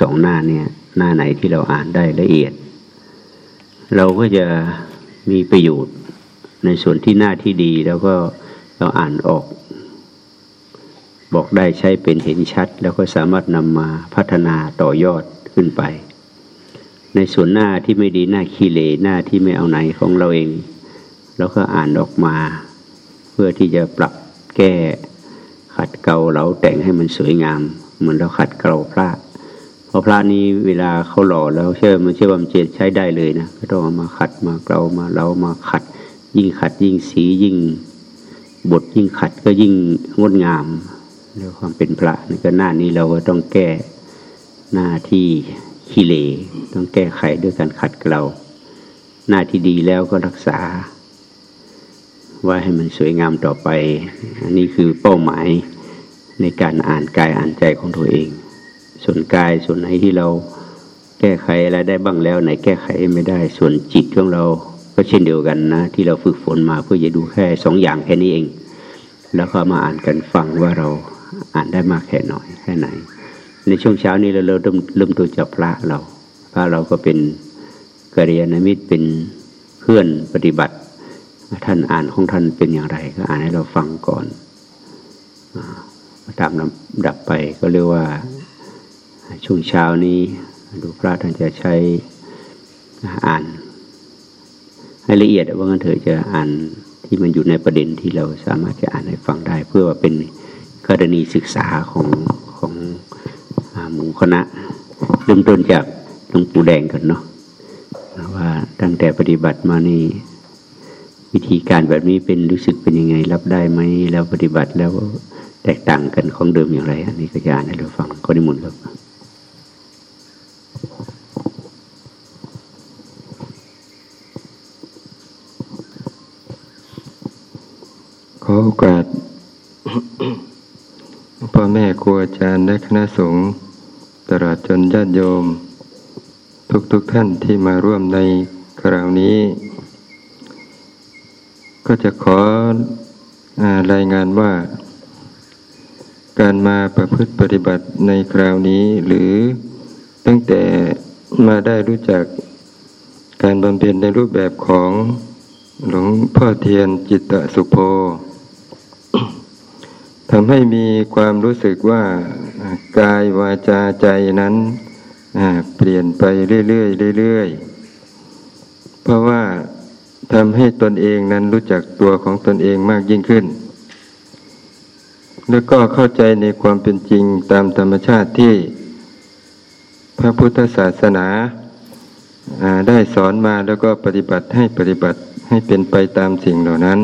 สองหน้าเนี่ย หน้าไหนที่เราอ่านได้ละเอียด เราก็จะมีประโยชน์ในส่วนที่หน้าที่ดีแล้วก็เราอ่านออก บอกได้ใช้เป็นเห็นชัด แล้วก็สามารถนำมาพัฒนาต่อยอดขึ้นไป ในส่วนหน้าที่ไม่ดีหน้าขี้เลหน้าที่ไม่เอาไหนของเราเองเราก็อ่านออกมา เพื่อที่จะปรับแก้ขัดเกลาเราแต่งให้มันสวยงาม เหมือนเราขัดเกลาพระ เพราะพระนี้เวลาเขาหล่อแล้วเชื่อมันเชื่อว่ามันจใช้ได้เลยนะก็ต้องเอามาขัดมาเกลามาเรามาขัด ยิ่งขัดยิ่งสียิ่งบทยิ่งขัดก็ยิ่งงดงามเรื่องความเป็นพระนี่ก็หน้านี้เราก็ต้องแก้หน้าที่ขี้เลต้องแก้ไขด้วยการขัดเกลาหน้าที่ดีแล้วก็รักษา ว่าให้มันสวยงามต่อไป อันนี้คือเป้าหมายในการอ่านกายอ่านใจของตัวเอง ส่วนกายส่วนไหนที่เราแก้ไขอะไรได้บ้างแล้ว ไหนแก้ไขไม่ได้ ส่วนจิตของเราก็เช่นเดียวกันนะ ที่เราฝึกฝนมาเพื่อจะดูแค่สองอย่างแค่นี้เอง แล้วก็มาอ่านกันฟังว่าเราอ่านได้มากแค่น้อยแค่ไหน ในช่วงเช้านี้เราเริ่มเริ่มตัวจากพระเราพระเราก็เป็นกัลยาณมิตรเป็นเพื่อนปฏิบัติ ท่านอ่านของท่านเป็นอย่างไร ก็อ่านให้เราฟังก่อนตามลำดับไปก็เรียกว่า ช่วงเช้านี้ดูพระท่านจะใช้อ่าน ให้ละเอียดว่างั้นเถอะจะอ่านที่มันอยู่ในประเด็นที่เราสามารถจะอ่านให้ฟังได้ เพื่อว่าเป็นกรณีศึกษาของของหมู่คณะเริ่มต้นจากหลวงปู่แดงกันเนาะว่าตั้งแต่ปฏิบัติมานี่วิธีการแบบนี้เป็นรู้สึกเป็นยังไง รับได้ไหมแล้วปฏิบัติแล้วแตกต่างกันของเดิมอย่างไร อันนี้ก็จะอ่านให้เราฟังก็ได้หมดครับ ขอโอกาสพ่อแม่ครูอาจารย์และคณะสงฆ์ตลอดจนญาติโยม ทุกๆทท่านที่มาร่วมในคราวนี้ ก็จะขออรายงานว่า การมาประพฤติปฏิบัติในคราวนี้หรือ ตั้งแต่มาได้รู้จักการบำเพ็ญในรูปแบบของหลวงพ่อเทียนจิตตสุโภทำให้มีความรู้สึกว่ากายวาจาใจนั้นเปลี่ยนไปเรื่อยๆเรื่อยๆเพราะว่าทำให้ตนเองนั้นรู้จักตัวของตนเองมากยิ่งขึ้น แล้วก็เข้าใจในความเป็นจริงตามธรรมชาติที่ พระพุทธศาสนาได้สอนมาแล้วก็ปฏิบัติให้ปฏิบัติให้เป็นไปตามสิ่งเหล่านั้น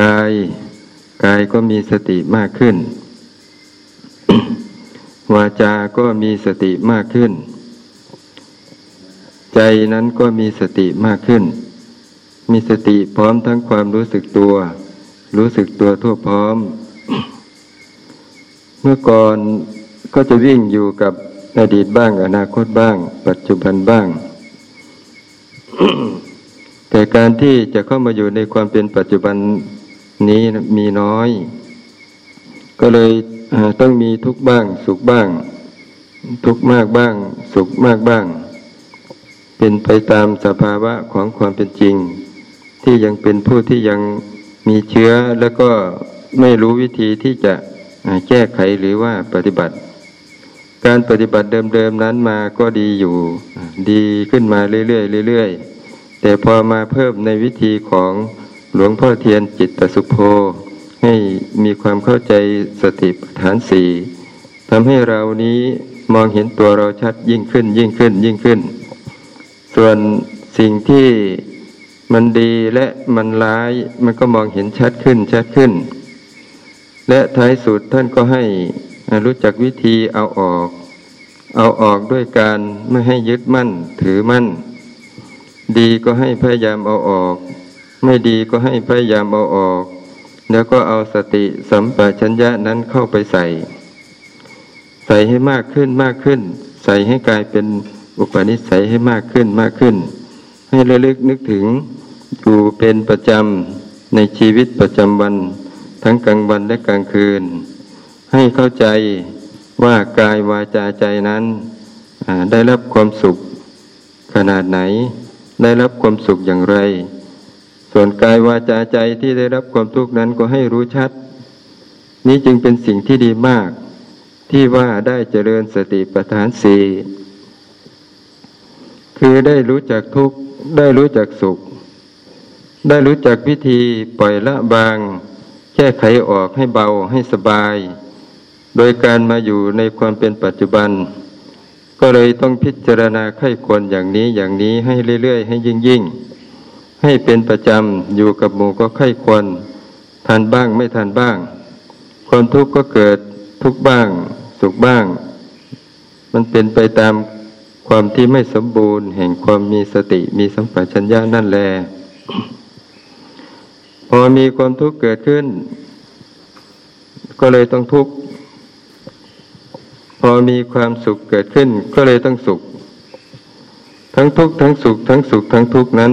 กายกายก็มีสติมากขึ้น วาจาก็มีสติมากขึ้น ใจนั้นก็มีสติมากขึ้น มีสติพร้อมทั้งความรู้สึกตัว รู้สึกตัวทั่วพร้อม เมื่อก่อนก็จะวิ่งอยู่กับ อดีตบ้างอนาคตบ้าง ปัจจุบันบ้าง แต่การที่จะเข้ามาอยู่ในความเป็นปัจจุบันนี้มีน้อย ก็เลยต้องมีทุกบ้าง สุขบ้าง ทุกมากบ้าง สุขมากบ้าง เป็นไปตามสภาวะของความเป็นจริง ที่ยังเป็นผู้ที่ยังมีเชื้อแล้วก็ไม่รู้วิธีที่จะแก้ไขหรือว่าปฏิบัติ การปฏิบัติเดิมๆนั้นมาก็ดีอยู่ ดีขึ้นมาเรื่อยๆเรื่อยๆ แต่พอมาเพิ่มในวิธีของหลวงพ่อเทียนจิตตสุโภให้มีความเข้าใจสติปัฏฐานสี่ทำให้เรานี้มองเห็นตัวเราชัดยิ่งขึ้นยิ่งขึ้นยิ่งขึ้น ส่วนสิ่งที่มันดีและมันร้ายมันก็มองเห็นชัดขึ้นชัดขึ้น และท้ายสุดท่านก็ให้ รู้จักวิธีเอาออก เอาออกด้วยการไม่ให้ยึดมั่นถือมั่น ดีก็ให้พยายามเอาออก ไม่ดีก็ให้พยายามเอาออก แล้วก็เอาสติสัมปชัญญะนั้นเข้าไปใส่ ใส่ให้มากขึ้นมากขึ้น ใส่ให้กลายเป็นอุปนิสัยให้มากขึ้นมากขึ้น ให้ระลึกนึกถึงอยู่เป็นประจำในชีวิตประจำวัน ทั้งกลางวันและกลางคืน ให้เข้าใจว่ากายวาจาใจนั้นได้รับความสุขขนาดไหน ได้รับความสุขอย่างไร ส่วนกายวาจาใจที่ได้รับความทุกข์นั้นก็ให้รู้ชัด นี้จึงเป็นสิ่งที่ดีมาก ที่ว่าได้เจริญสติปัฏฐานสี่คือได้รู้จักทุกข์ได้รู้จักสุข ได้รู้จักวิธีปล่อยละบาง แก้ไขออกให้เบาให้สบาย โดยการมาอยู่ในความเป็นปัจจุบัน ก็เลยต้องพิจารณาไข้ควรอย่างนี้อย่างนี้ให้เรื่อย ๆ ให้ยิ่งยิ่งให้เป็นประจำอยู่กับหมู่ก็ไข้ควรทันบ้างไม่ทันบ้าง ความทุกข์ก็เกิดทุกบ้าง สุขบ้าง มันเป็นไปตามความที่ไม่สมบูรณ์ แห่งความมีสติมีสัมปชัญญะนั่นแล พอมีความทุกข์เกิดขึ้น ก็เลยต้องทุกข์ อมีความสุขเกิดขึ้นก็เลยต้องสุข ทั้งทุกข์ทั้งสุข ทั้งสุขทั้งทุกข์นั้น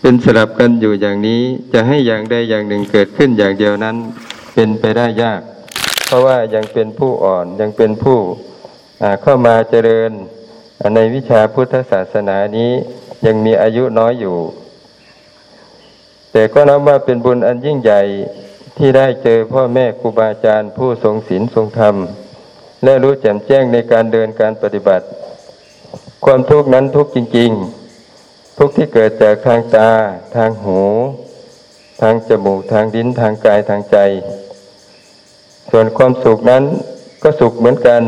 เป็นสลับกันอยู่อย่างนี้จะให้อย่างใดอย่างหนึ่งเกิดขึ้นอย่างเดียวนั้น เป็นไปได้ยาก เพราะว่ายังเป็นผู้อ่อนยังเป็นผู้เข้ามาเจริญในวิชาพุทธศาสนานี้ยังมีอายุน้อยอยู่ แต่ก็นับว่าเป็นบุญอันยิ่งใหญ่ที่ได้เจอพ่อแม่ครูบาอาจารย์ผู้ทรงศีลทรงธรรม และรู้แจ่มแจ้งในการเดินการปฏิบัติ ความทุกข์นั้นทุกข์จริง ๆ ทุกข์ที่เกิดจากทางตา ทางหู ทางจมูกทางลิ้นทางกายทางใจ ส่วนความสุขนั้นก็สุขเหมือนกัน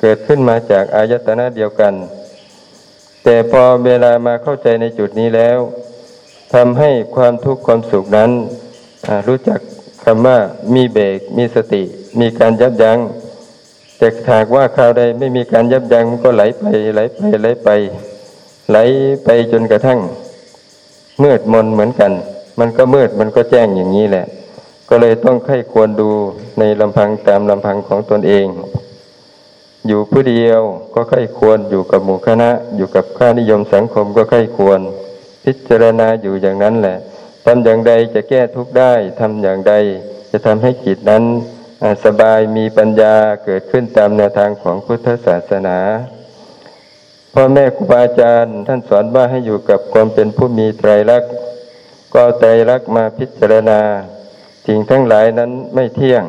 เกิดขึ้นมาจากอายตนะเดียวกัน แต่พอเวลามาเข้าใจในจุดนี้แล้วทำให้ความทุกข์ความสุขนั้นรู้จักคำว่ามีเบรกมีสติ มีการยับยัง้ง แต่หากว่าคราวใดไม่มีการยับยัง้งก็ไหลไปไหลไปไหลไป ไหลไปจนกระทั่ง มืดมนเหมือนกัน มันก็มืดมันก็แจ้งอย่างนี้แหละ ก็เลยต้องไข้ควรดูในลำพังตามลำพังของตนเอง อยู่ผู้เดียวก็ใครควรอยู่กับหมู่คณะ อยู่กับค่านิยมสังคมก็ใครควร พิจารณาอยู่อย่างนั้นแหละทำอย่างใดจะแก้ทุกข์ได้ทำอย่างใดจะทำให้จิตนั้น สบายมีปัญญาเกิดขึ้นตามแนวทางของพุทธศาสนา พ่อแม่ครูบาอาจารย์ท่านสอนว่าให้อยู่กับความเป็นผู้มีไตรลักษณ์ก็ไตรลักษณ์มาพิจารณา สิ่งทั้งหลายนั้นไม่เที่ยง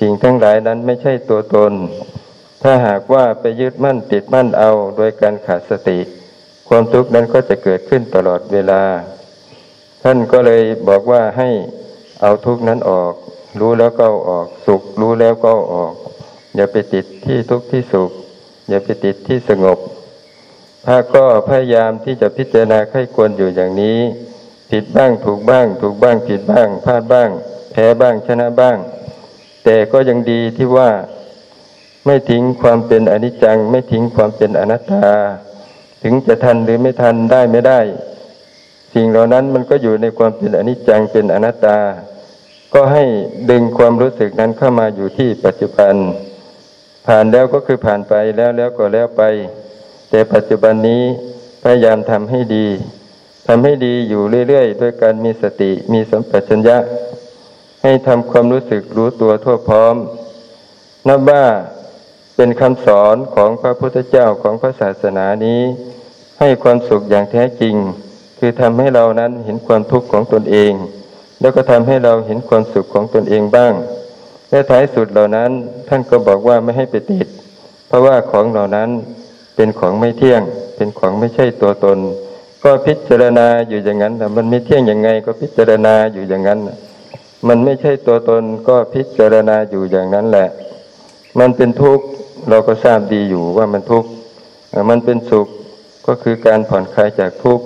สิ่งทั้งหลายนั้นไม่ใช่ตัวตน ถ้าหากว่าไปยึดมั่นติดมั่นเอาโดยการขาดสติ ความทุกข์นั้นก็จะเกิดขึ้นตลอดเวลา ท่านก็เลยบอกว่าให้เอาทุกข์นั้นออก รู้แล้วก็ออกสุข รู้แล้วก็ออก อย่าไปติดที่ทุกข์ที่สุข อย่าไปติดที่สงบพระก็พยายามที่จะพิจารณาไข้ควรอยู่อย่างนี้ ผิดบ้างถูกบ้าง ถูกบ้างผิดบ้างพลาดบ้าง แพ้บ้างชนะบ้าง แต่ก็ยังดีที่ว่าไม่ทิ้งความเป็นอนิจจัง ไม่ทิ้งความเป็นอนัตตา ถึงจะทันหรือไม่ทันได้ไม่ได้ สิ่งเหล่านั้นมันก็อยู่ในความเป็นอนิจจังเป็นอนัตตา ก็ให้ดึงความรู้สึกนั้นเข้ามาอยู่ที่ปัจจุบัน ผ่านแล้วก็คือผ่านไปแล้วแล้วก็แล้วไป แต่ปัจจุบันนี้พยายามทำให้ดีทำให้ดีอยู่เรื่อยๆ ด้วยการมีสติมีสัมปชัญญะ ให้ทำความรู้สึกรู้ตัวทั่วพร้อม นับว่าเป็นคำสอนของพระพุทธเจ้าของพระศาสนานี้ ให้ความสุขอย่างแท้จริง คือทำให้เรานั้นเห็นความทุกข์ของตนเอง แล้วก็ทำให้เราเห็นความสุขของตนเองบ้าง และท้ายสุดเหล่านั้นท่านก็บอกว่าไม่ให้ไปติด เพราะว่าของเหล่านั้นเป็นของไม่เที่ยง เป็นของไม่ใช่ตัวตน ก็พิจารณาอยู่อย่างนั้นแต่มันไม่เที่ยงยังไงก็พิจารณาอยู่อย่างนั้น มันไม่ใช่ตัวตนก็พิจารณาอยู่อย่างนั้นแหละ มันเป็นทุกข์เราก็ทราบดีอยู่ว่ามันทุกข์มันเป็นสุขก็คือการผ่อนคลายจากทุกข์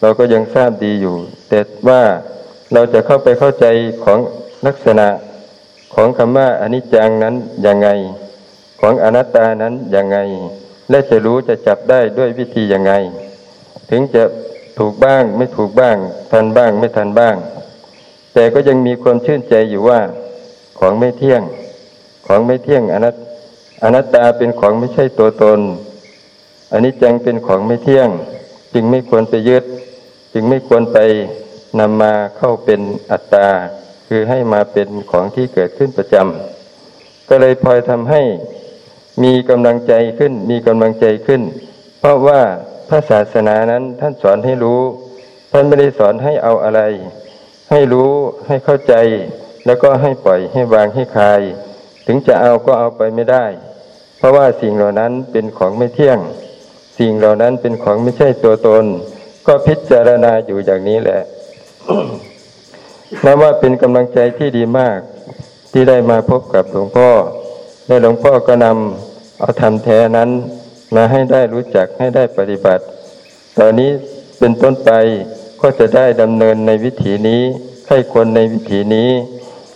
เราก็ยังทราบดีอยู่ แต่ว่า เราจะเข้าไปเข้าใจของลักษณะของคำว่าอนิจจังนั้นยังไง ของอนัตตานั้นยังไง และจะรู้จะจับได้ด้วยวิธียังไง ถึงจะถูกบ้างไม่ถูกบ้าง ทันบ้างไม่ทันบ้าง แต่ก็ยังมีความชื่นใจอยู่ว่า ของไม่เที่ยง ของไม่เที่ยงอนัตอนัตตาเป็นของไม่ใช่ตัวตนอันนี้จังเป็นของไม่เที่ยง จึงไม่ควรไปยึด จึงไม่ควรไป นำมาเข้าเป็นอัตตา คือให้มาเป็นของที่เกิดขึ้นประจำก็เลยพลอยทำให้มีกำลังใจขึ้น มีกำลังใจขึ้น เพราะว่าพระศาสนานั้นท่านสอนให้รู้ ท่านไม่ได้สอนให้เอาอะไร ให้รู้ให้เข้าใจ แล้วก็ให้ปล่อยให้วางให้คลาย ถึงจะเอาก็เอาไปไม่ได้ เพราะว่าสิ่งเหล่านั้นเป็นของไม่เที่ยง สิ่งเหล่านั้นเป็นของไม่ใช่ตัวตน ก็พิจารณาอยู่อย่างนี้แหละ นับว่าเป็นกำลังใจที่ดีมากที่ได้มาพบกับหลวงพ่อและหลวงพ่อก็นำเอาธรรมแท้นั้น มาให้ได้รู้จักให้ได้ปฏิบัติ ตอนนี้เป็นต้นไปก็จะได้ดำเนินในวิถีนี้ให้คนในวิถีนี้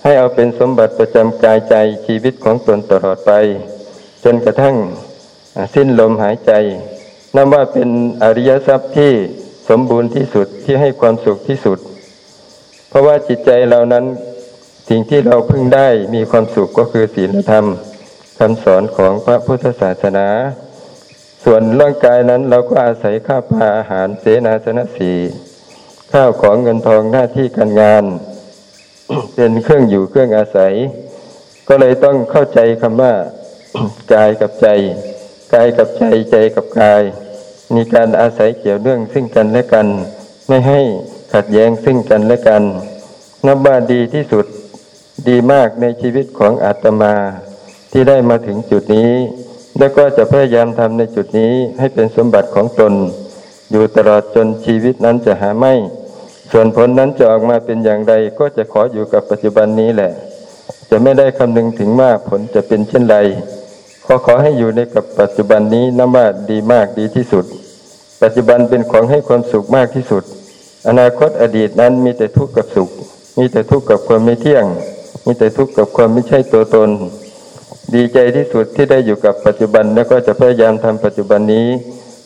ให้เอาเป็นสมบัติประจำกายใจชีวิตของตนตลอดไป จนกระทั่งสิ้นลมหายใจนับว่าเป็นอริยทรัพย์ที่สมบูรณ์ที่สุดที่ให้ความสุขที่สุด เพราะว่าจิตใจเรานั้นสิ่งที่เราพึ่งได้มีความสุขก็คือศีลธรรมคำสอนของพระพุทธศาสนา ส่วนร่างกายนั้นเราก็อาศัยข้าวปลาอาหารเสนาสนะสีข้าวของเงินทองหน้าที่การงาน เป็นเครื่องอยู่เครื่องอาศัย ก็เลยต้องเข้าใจคำว่ากายกับใจกายกับใจใจกับกาย มีการอาศัยเกี่ยวเนื่องซึ่งกันและกัน ไม่ให้ ขัดแย้งซึ่งกันและกัน นับว่าดีที่สุดดีมากในชีวิตของอาตมาที่ได้มาถึงจุดนี้ แล้วก็จะพยายามทำในจุดนี้ให้เป็นสมบัติของตน อยู่ตลอดจนชีวิตนั้นจะหาไม่ ส่วนผลนั้นจะออกมาเป็นอย่างไร ก็จะขออยู่กับปัจจุบันนี้แหละ จะไม่ได้คำนึงถึงว่าผลจะเป็นเช่นไรขอขอให้อยู่ในกับปัจจุบันนี้นับว่าดีมากดีที่สุด ปัจจุบันเป็นของให้ความสุขมากที่สุด อนาคตอดีตนั้นมีแต่ทุกข์กับสุข มีแต่ทุกข์กับความไม่เที่ยง มีแต่ทุกข์กับความไม่ใช่ตัวตน ดีใจที่สุดที่ได้อยู่กับปัจจุบันแล้วก็จะพยายามทำปัจจุบันนี้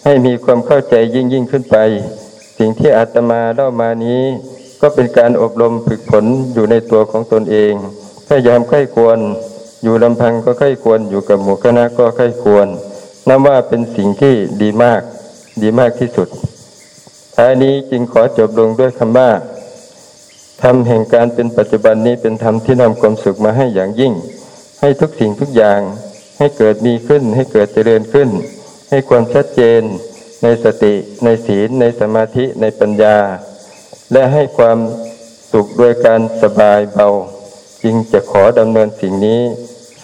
ให้มีความเข้าใจยิ่งยิ่งขึ้นไป สิ่งที่อาตมาเล่ามานี้ ก็เป็นการอบรมฝึกฝนอยู่ในตัวของตนเองพยายามใกล้ควร อยู่ลำพังก็ใกล้ควรอยู่กับหมู่คณะก็ใกล้ควรนับว่าเป็นสิ่งที่ดีมาก ดีมากที่สุด ท้ายนี้จึงขอจบลงด้วยคำว่าธรรมแห่งการเป็นปัจจุบันนี้เป็นธรรมที่นำความสุขมาให้อย่างยิ่ง ให้ทุกสิ่งทุกอย่าง ให้เกิดมีขึ้น ให้เกิดเจริญขึ้น ให้ความชัดเจน ในสติ ในศีล ในสมาธิในปัญญา และให้ความสุขโดยการสบายเบา จึงจะขอดำเนินสิ่งนี้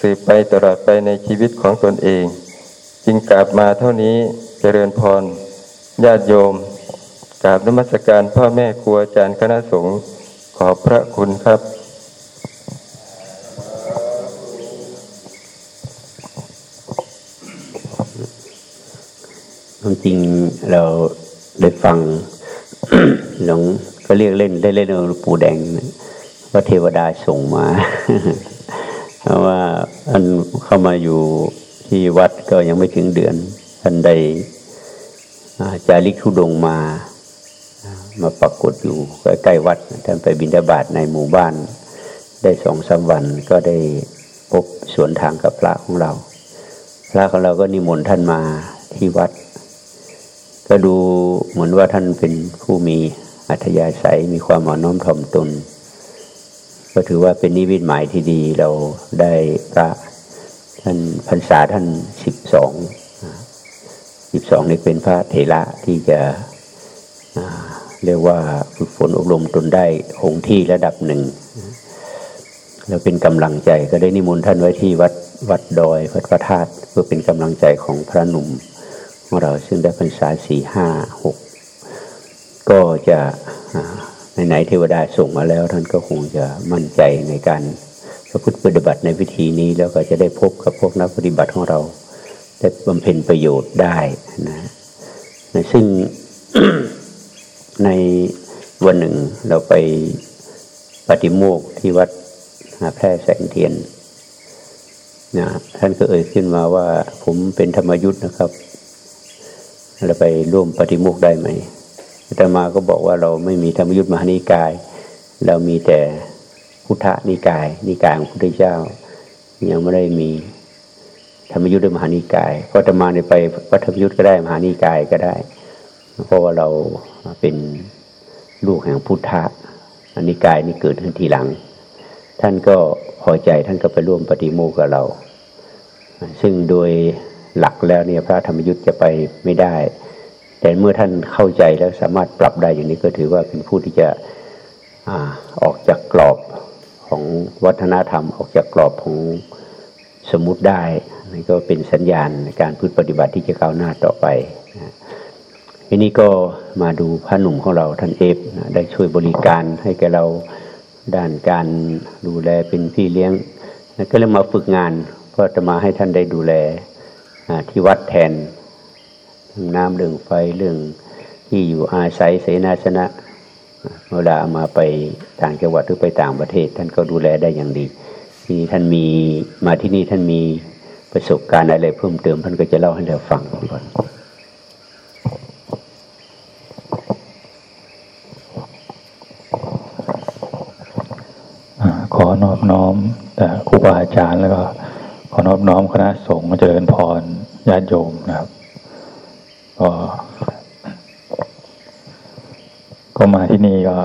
สืบไปตลอดไปในชีวิตของตนเอง จึงกราบมาเท่านี้เจริญพรญาติโยม กราบนมัสการพ่อแม่ครูอาจารย์คณะสงฆ์ขอพระคุณครับความจริงเราได้ฟังหลวงก็เรียกเล่นได้เล่นหลวงปู่แดงว่าเทวดาส่งมาเพราะว่าท่านเข้ามาอยู่ที่วัดก็ยังไม่ถึงเดือนท่านได้จาริกทุดงมา มาปรากฏอยู่ใกล้ๆวัดท่านไปบินทบาทในหมู่บ้าน ได้สองสาวันก็ได้พบสวนทางกับพระของเรา พระของเราก็นิมนต์ท่านมาที่วัด ก็ดูเหมือนว่าท่านเป็นผู้มีอัธยาศัยมีความหมอน้อมถ่อมตน ก็ถือว่าเป็นนิวิตหมายที่ดีเราได้พระท่านพรรษาท่านสิบสองสิบสองนี่เป็นพระเถระที่จะ เรียกว่าฝึกฝนอบรมตนได้คงที่ระดับหนึ่ง แล้วเป็นกำลังใจก็ได้นิมนต์ท่านไว้ที่วัดวัดดอยวัดพระธาตุเพื่อเป็นกำลังใจของพระหนุ่มของเราซึ่งได้พรรษาสี่ห้าหกก็จะไหนเทวดาส่งมาแล้ว ท่านก็คงจะมั่นใจในการประพฤติปฏิบัติในวิธีนี้แล้วก็จะได้พบกับพวกนักปฏิบัติของเราได้บำเพ็ญประโยชน์ได้นะซึ่ง ในวันหนึ่งเราไปปฏิโมกที่วัดหาแพร่แสงเทียนนะท่านก็เอ่ยขึ้นมาว่า ผมเป็นธรรมยุทธ์นะครับเราไปร่วมปฏิโมกได้ไหมแต่มาก็บอกว่าเราไม่มีธรรมยุทธ์มหานิกาย เรามีแต่พุทธนิกาย นิกายของพระพุทธเจ้า ยังไม่ได้มีธรรมยุทธ์มหานิกาย ก็จะมาในไปวัดธรรมยุทธ์ก็ได้มหานิกายก็ได้ เพราะว่าเราเป็นลูกแห่งพุทธะอน,นิกายนี่เกิดขึ้นทีหลัง ท่านก็พอใจท่านก็ไปร่วมปฏิโมกกับเรา ซึ่งโดยหลักแล้วเนี่ยพระธรรมยุทธ์จะไปไม่ได้ แต่เมื่อท่านเข้าใจแล้วสามารถปรับได้อย่างนี้ก็ถือว่าเป็นผู้ที่จะอออกจากกรอบของวัฒนธรรม ออกจากกรอบของสมมุติได้นี่ก็เป็นสัญญาณในการพูดปฏิบัติที่จะก้าวหน้าต่อไป ทีนี้ก็มาดูพระหนุ่มของเราท่านเอฟได้ช่วยบริการให้แกเราด้านการดูแลเป็นพี่เลี้ยงก็เลยมาฝึกงาน เพื่อจะมาให้ท่านได้ดูแลที่วัดแทนเรื่องน้ำเรื่องไฟเรื่องที่อยู่อาศัยเสนาสนะเวลามาไปต่างจังหวัดหรือไปต่างประเทศ ท่านก็ดูแลได้อย่างดี ทีนี้ท่านมีมาที่นี่ท่านมีประสบการณ์อะไรเพิ่มเติมท่านก็จะเล่าให้เราฟังก่อนขอ น้อมแต่ครูบาอาจารย์แล้วก็ขอนอบน้อมคณะสงฆ์เจริญพรญาติโยมนะครับก็ก็มาที่นี่ก็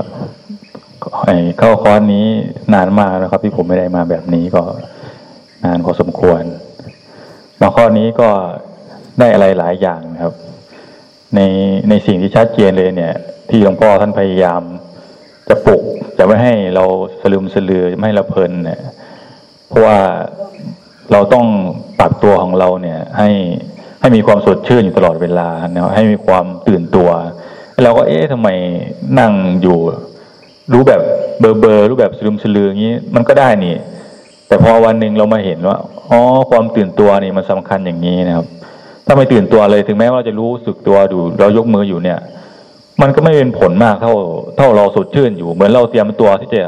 เข้าคอร์สนี้นานมากแล้วครับ ที่ผมไม่ได้มาแบบนี้ก็นานพอสมควรมาข้อนี้ก็ได้อะไรหลายอย่างนะครับ ในในสิ่งที่ชัดเจนเลยเนี่ย ที่หลวงพ่อท่านพยายามจะปลุก จะไม่ให้เราสลืมสลือไม่ให้เราเพลินเนี่ยเพราะว่าเราต้องปรับตัวของเราเนี่ย ให้ให้มีความสดชื่นอยู่ตลอดเวลาเนาะให้มีความตื่นตัวเราก็เอ๊ะทำไมนั่งอยู่ รู้แบบเบอร์เบอร์รู้แบบสลืมสลืออย่างนี้ มันก็ได้นี่ แต่พอวันหนึ่งเรามาเห็นว่าอ๋อความตื่นตัวนี่มันสำคัญอย่างนี้นะครับ ถ้าไม่ตื่นตัวเลยถึงแม้ว่าจะรู้สึกตัวดูเรายกมืออยู่เนี่ย มันก็ไม่เป็นผลมากเท่าเท่าเราสดชื่นอยู่เหมือนเราเตรียมตัวที่จะ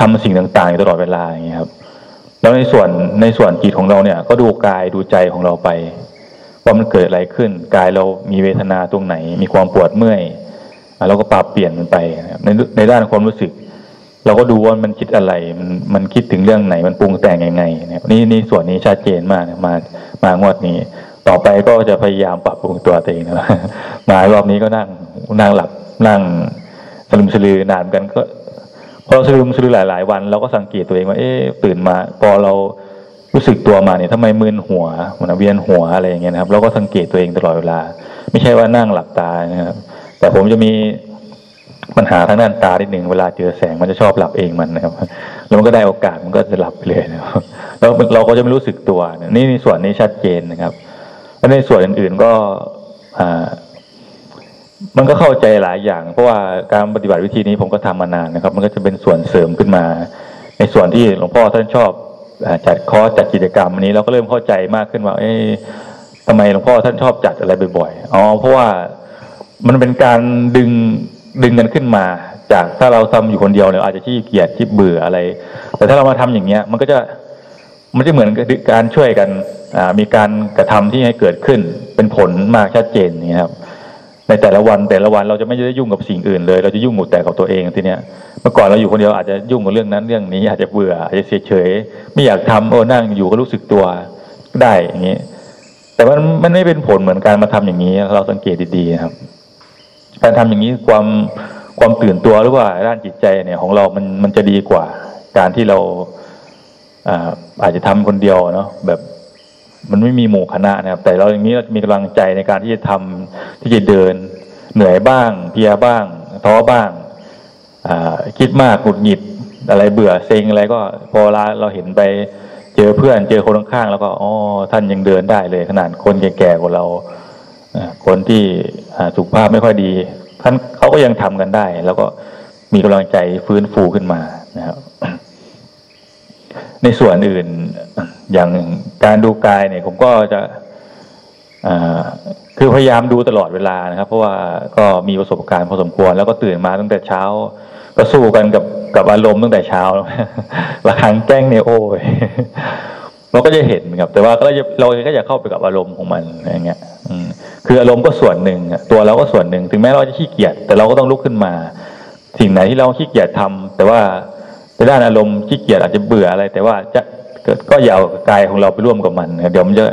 ทำสิ่งต่างๆอยู่ตลอดเวลาอย่างนี้ครับ แล้วในส่วนในส่วนจิตของเราเนี่ย ก็ดูกายดูใจของเราไปว่ามันเกิดอะไรขึ้น กายเรามีเวทนาตรงไหน มีความปวดเมื่อยเราก็ปรับเปลี่ยนมันไปในในด้านความรู้สึก เราก็ดูว่ามันคิดอะไร มันมันคิดถึงเรื่องไหน มันปรุงแต่งยังไงนี่นี่ส่วนนี้ชัดเจนมากมามางวดนี้ ต่อไปก็จะพยายามปรับปรุงตัวเองนะมารอบนี้ก็นั่ง นั่งหลับนั่งสลืมสลือนานกันก็พอสลืมสลือหลาย ๆ วัน เราก็สังเกตตัวเองว่าเอ๊ะตื่นมา พอเรารู้สึกตัวมาเนี่ยทำไมมึนหัวมันเวียนหัวอะไรอย่างเงี้ยนะครับ เราก็สังเกตตัวเองตลอดเวลา ไม่ใช่ว่านั่งหลับตานะครับ แต่ผมจะมีปัญหาทางด้านตาทีหนึ่งเวลาเจอแสงมันจะชอบหลับเองมันนะครับแล้วมันก็ได้โอกาสมันก็จะหลับไปเลยนะครับ แล้วเราก็จะไม่รู้สึกตัวนี่ในส่วนนี้ชัดเจนนะครับ แล้วในส่วนอื่นๆก็อ่า มันก็เข้าใจหลายอย่าง เพราะว่าการปฏิบัติวิธีนี้ผมก็ทำมานานนะครับ มันก็จะเป็นส่วนเสริมขึ้นมา ในส่วนที่หลวงพ่อท่านชอบจัดคอจัดกิจกรรมอันนี้เราก็เริ่มเข้าใจมากขึ้นว่า เอ๊ะทำไมหลวงพ่อท่านชอบจัดอะไรบ่อยๆอ๋อเพราะว่ามันเป็นการดึงดึงกันขึ้นมา จากถ้าเราทำอยู่คนเดียวเนี่ยอาจจะขี้เกียจขี้เบื่ออะไร แต่ถ้าเรามาทำอย่างเงี้ย มันก็จะมันจะเหมือนการช่วยกันมีการกระทำที่ให้เกิดขึ้นเป็นผลมากชัดเจนนี่ครับ ในแต่ละวันแต่ละวันเราจะไม่ได้ยุ่งกับสิ่งอื่นเลย เราจะยุ่งหมดแต่กับตัวเองทีเนี้ยเมื่อก่อนเราอยู่คนเดียวอาจจะยุ่งกับเรื่องนั้นเรื่องนี้อาจจะเบื่ออาจจะเฉยเฉยไม่อยากทำโอ้นั่งอยู่ก็รู้สึกตัวได้อย่างนี้ แต่ว่ามันไม่เป็นผลเหมือนการมาทำอย่างนี้ เราสังเกตดีๆครับการทำอย่างนี้ความความตื่นตัวหรือว่าด้านจิตใจเนี่ยของเรามันมันจะดีกว่า การที่เราอ่าอาจจะทำคนเดียวเนาะแบบ มันไม่มีหมู่คณะนะครับ แต่เราอย่างนี้เราจะมีกำลังใจในการที่จะทำที่จะเดิน เหนื่อยบ้าง เพียบ้างท้อบ้างคิดมากหงุดหงิดอะไรเบื่อเซ็งอะไรก็พอเวลาเราเห็นไปเจอเพื่อนเจอคนข้างๆแล้วก็อ๋อท่านยังเดินได้เลย ขนาดคนแก่ๆกว่าเราคนที่สุขภาพไม่ค่อยดี ท่านเขาก็ยังทำกันได้ แล้วก็มีกำลังใจฟื้นฟูขึ้นมานะครับ ในส่วนอื่นอย่างการดูกายเนี่ยผมก็จะคือพยายามดูตลอดเวลานะครับ เพราะว่าก็มีประสบการณ์พอสมควร แล้วก็ตื่นมาตั้งแต่เช้า ก็สู้กันกับกับอารมณ์ตั้งแต่เช้าละครั้งแกล้งเนี่ยโอ้ยเราก็จะเห็นครับ แต่ว่าก็จะเราก็จะเข้าไปกับอารมณ์ของมันอย่างเงี้ยคืออารมณ์ก็ส่วนหนึ่งตัวเราก็ส่วนหนึ่ง ถึงแม้เราจะขี้เกียจแต่เราก็ต้องลุกขึ้นมา สิ่งไหนที่เราขี้เกียจทำแต่ว่า ด้านอารมณ์ขี้เกียจอาจจะเบื่ออะไร แต่ว่าจะก็อย่าเอากายของเราไปร่วมกับมันเดี๋ยวมันจะ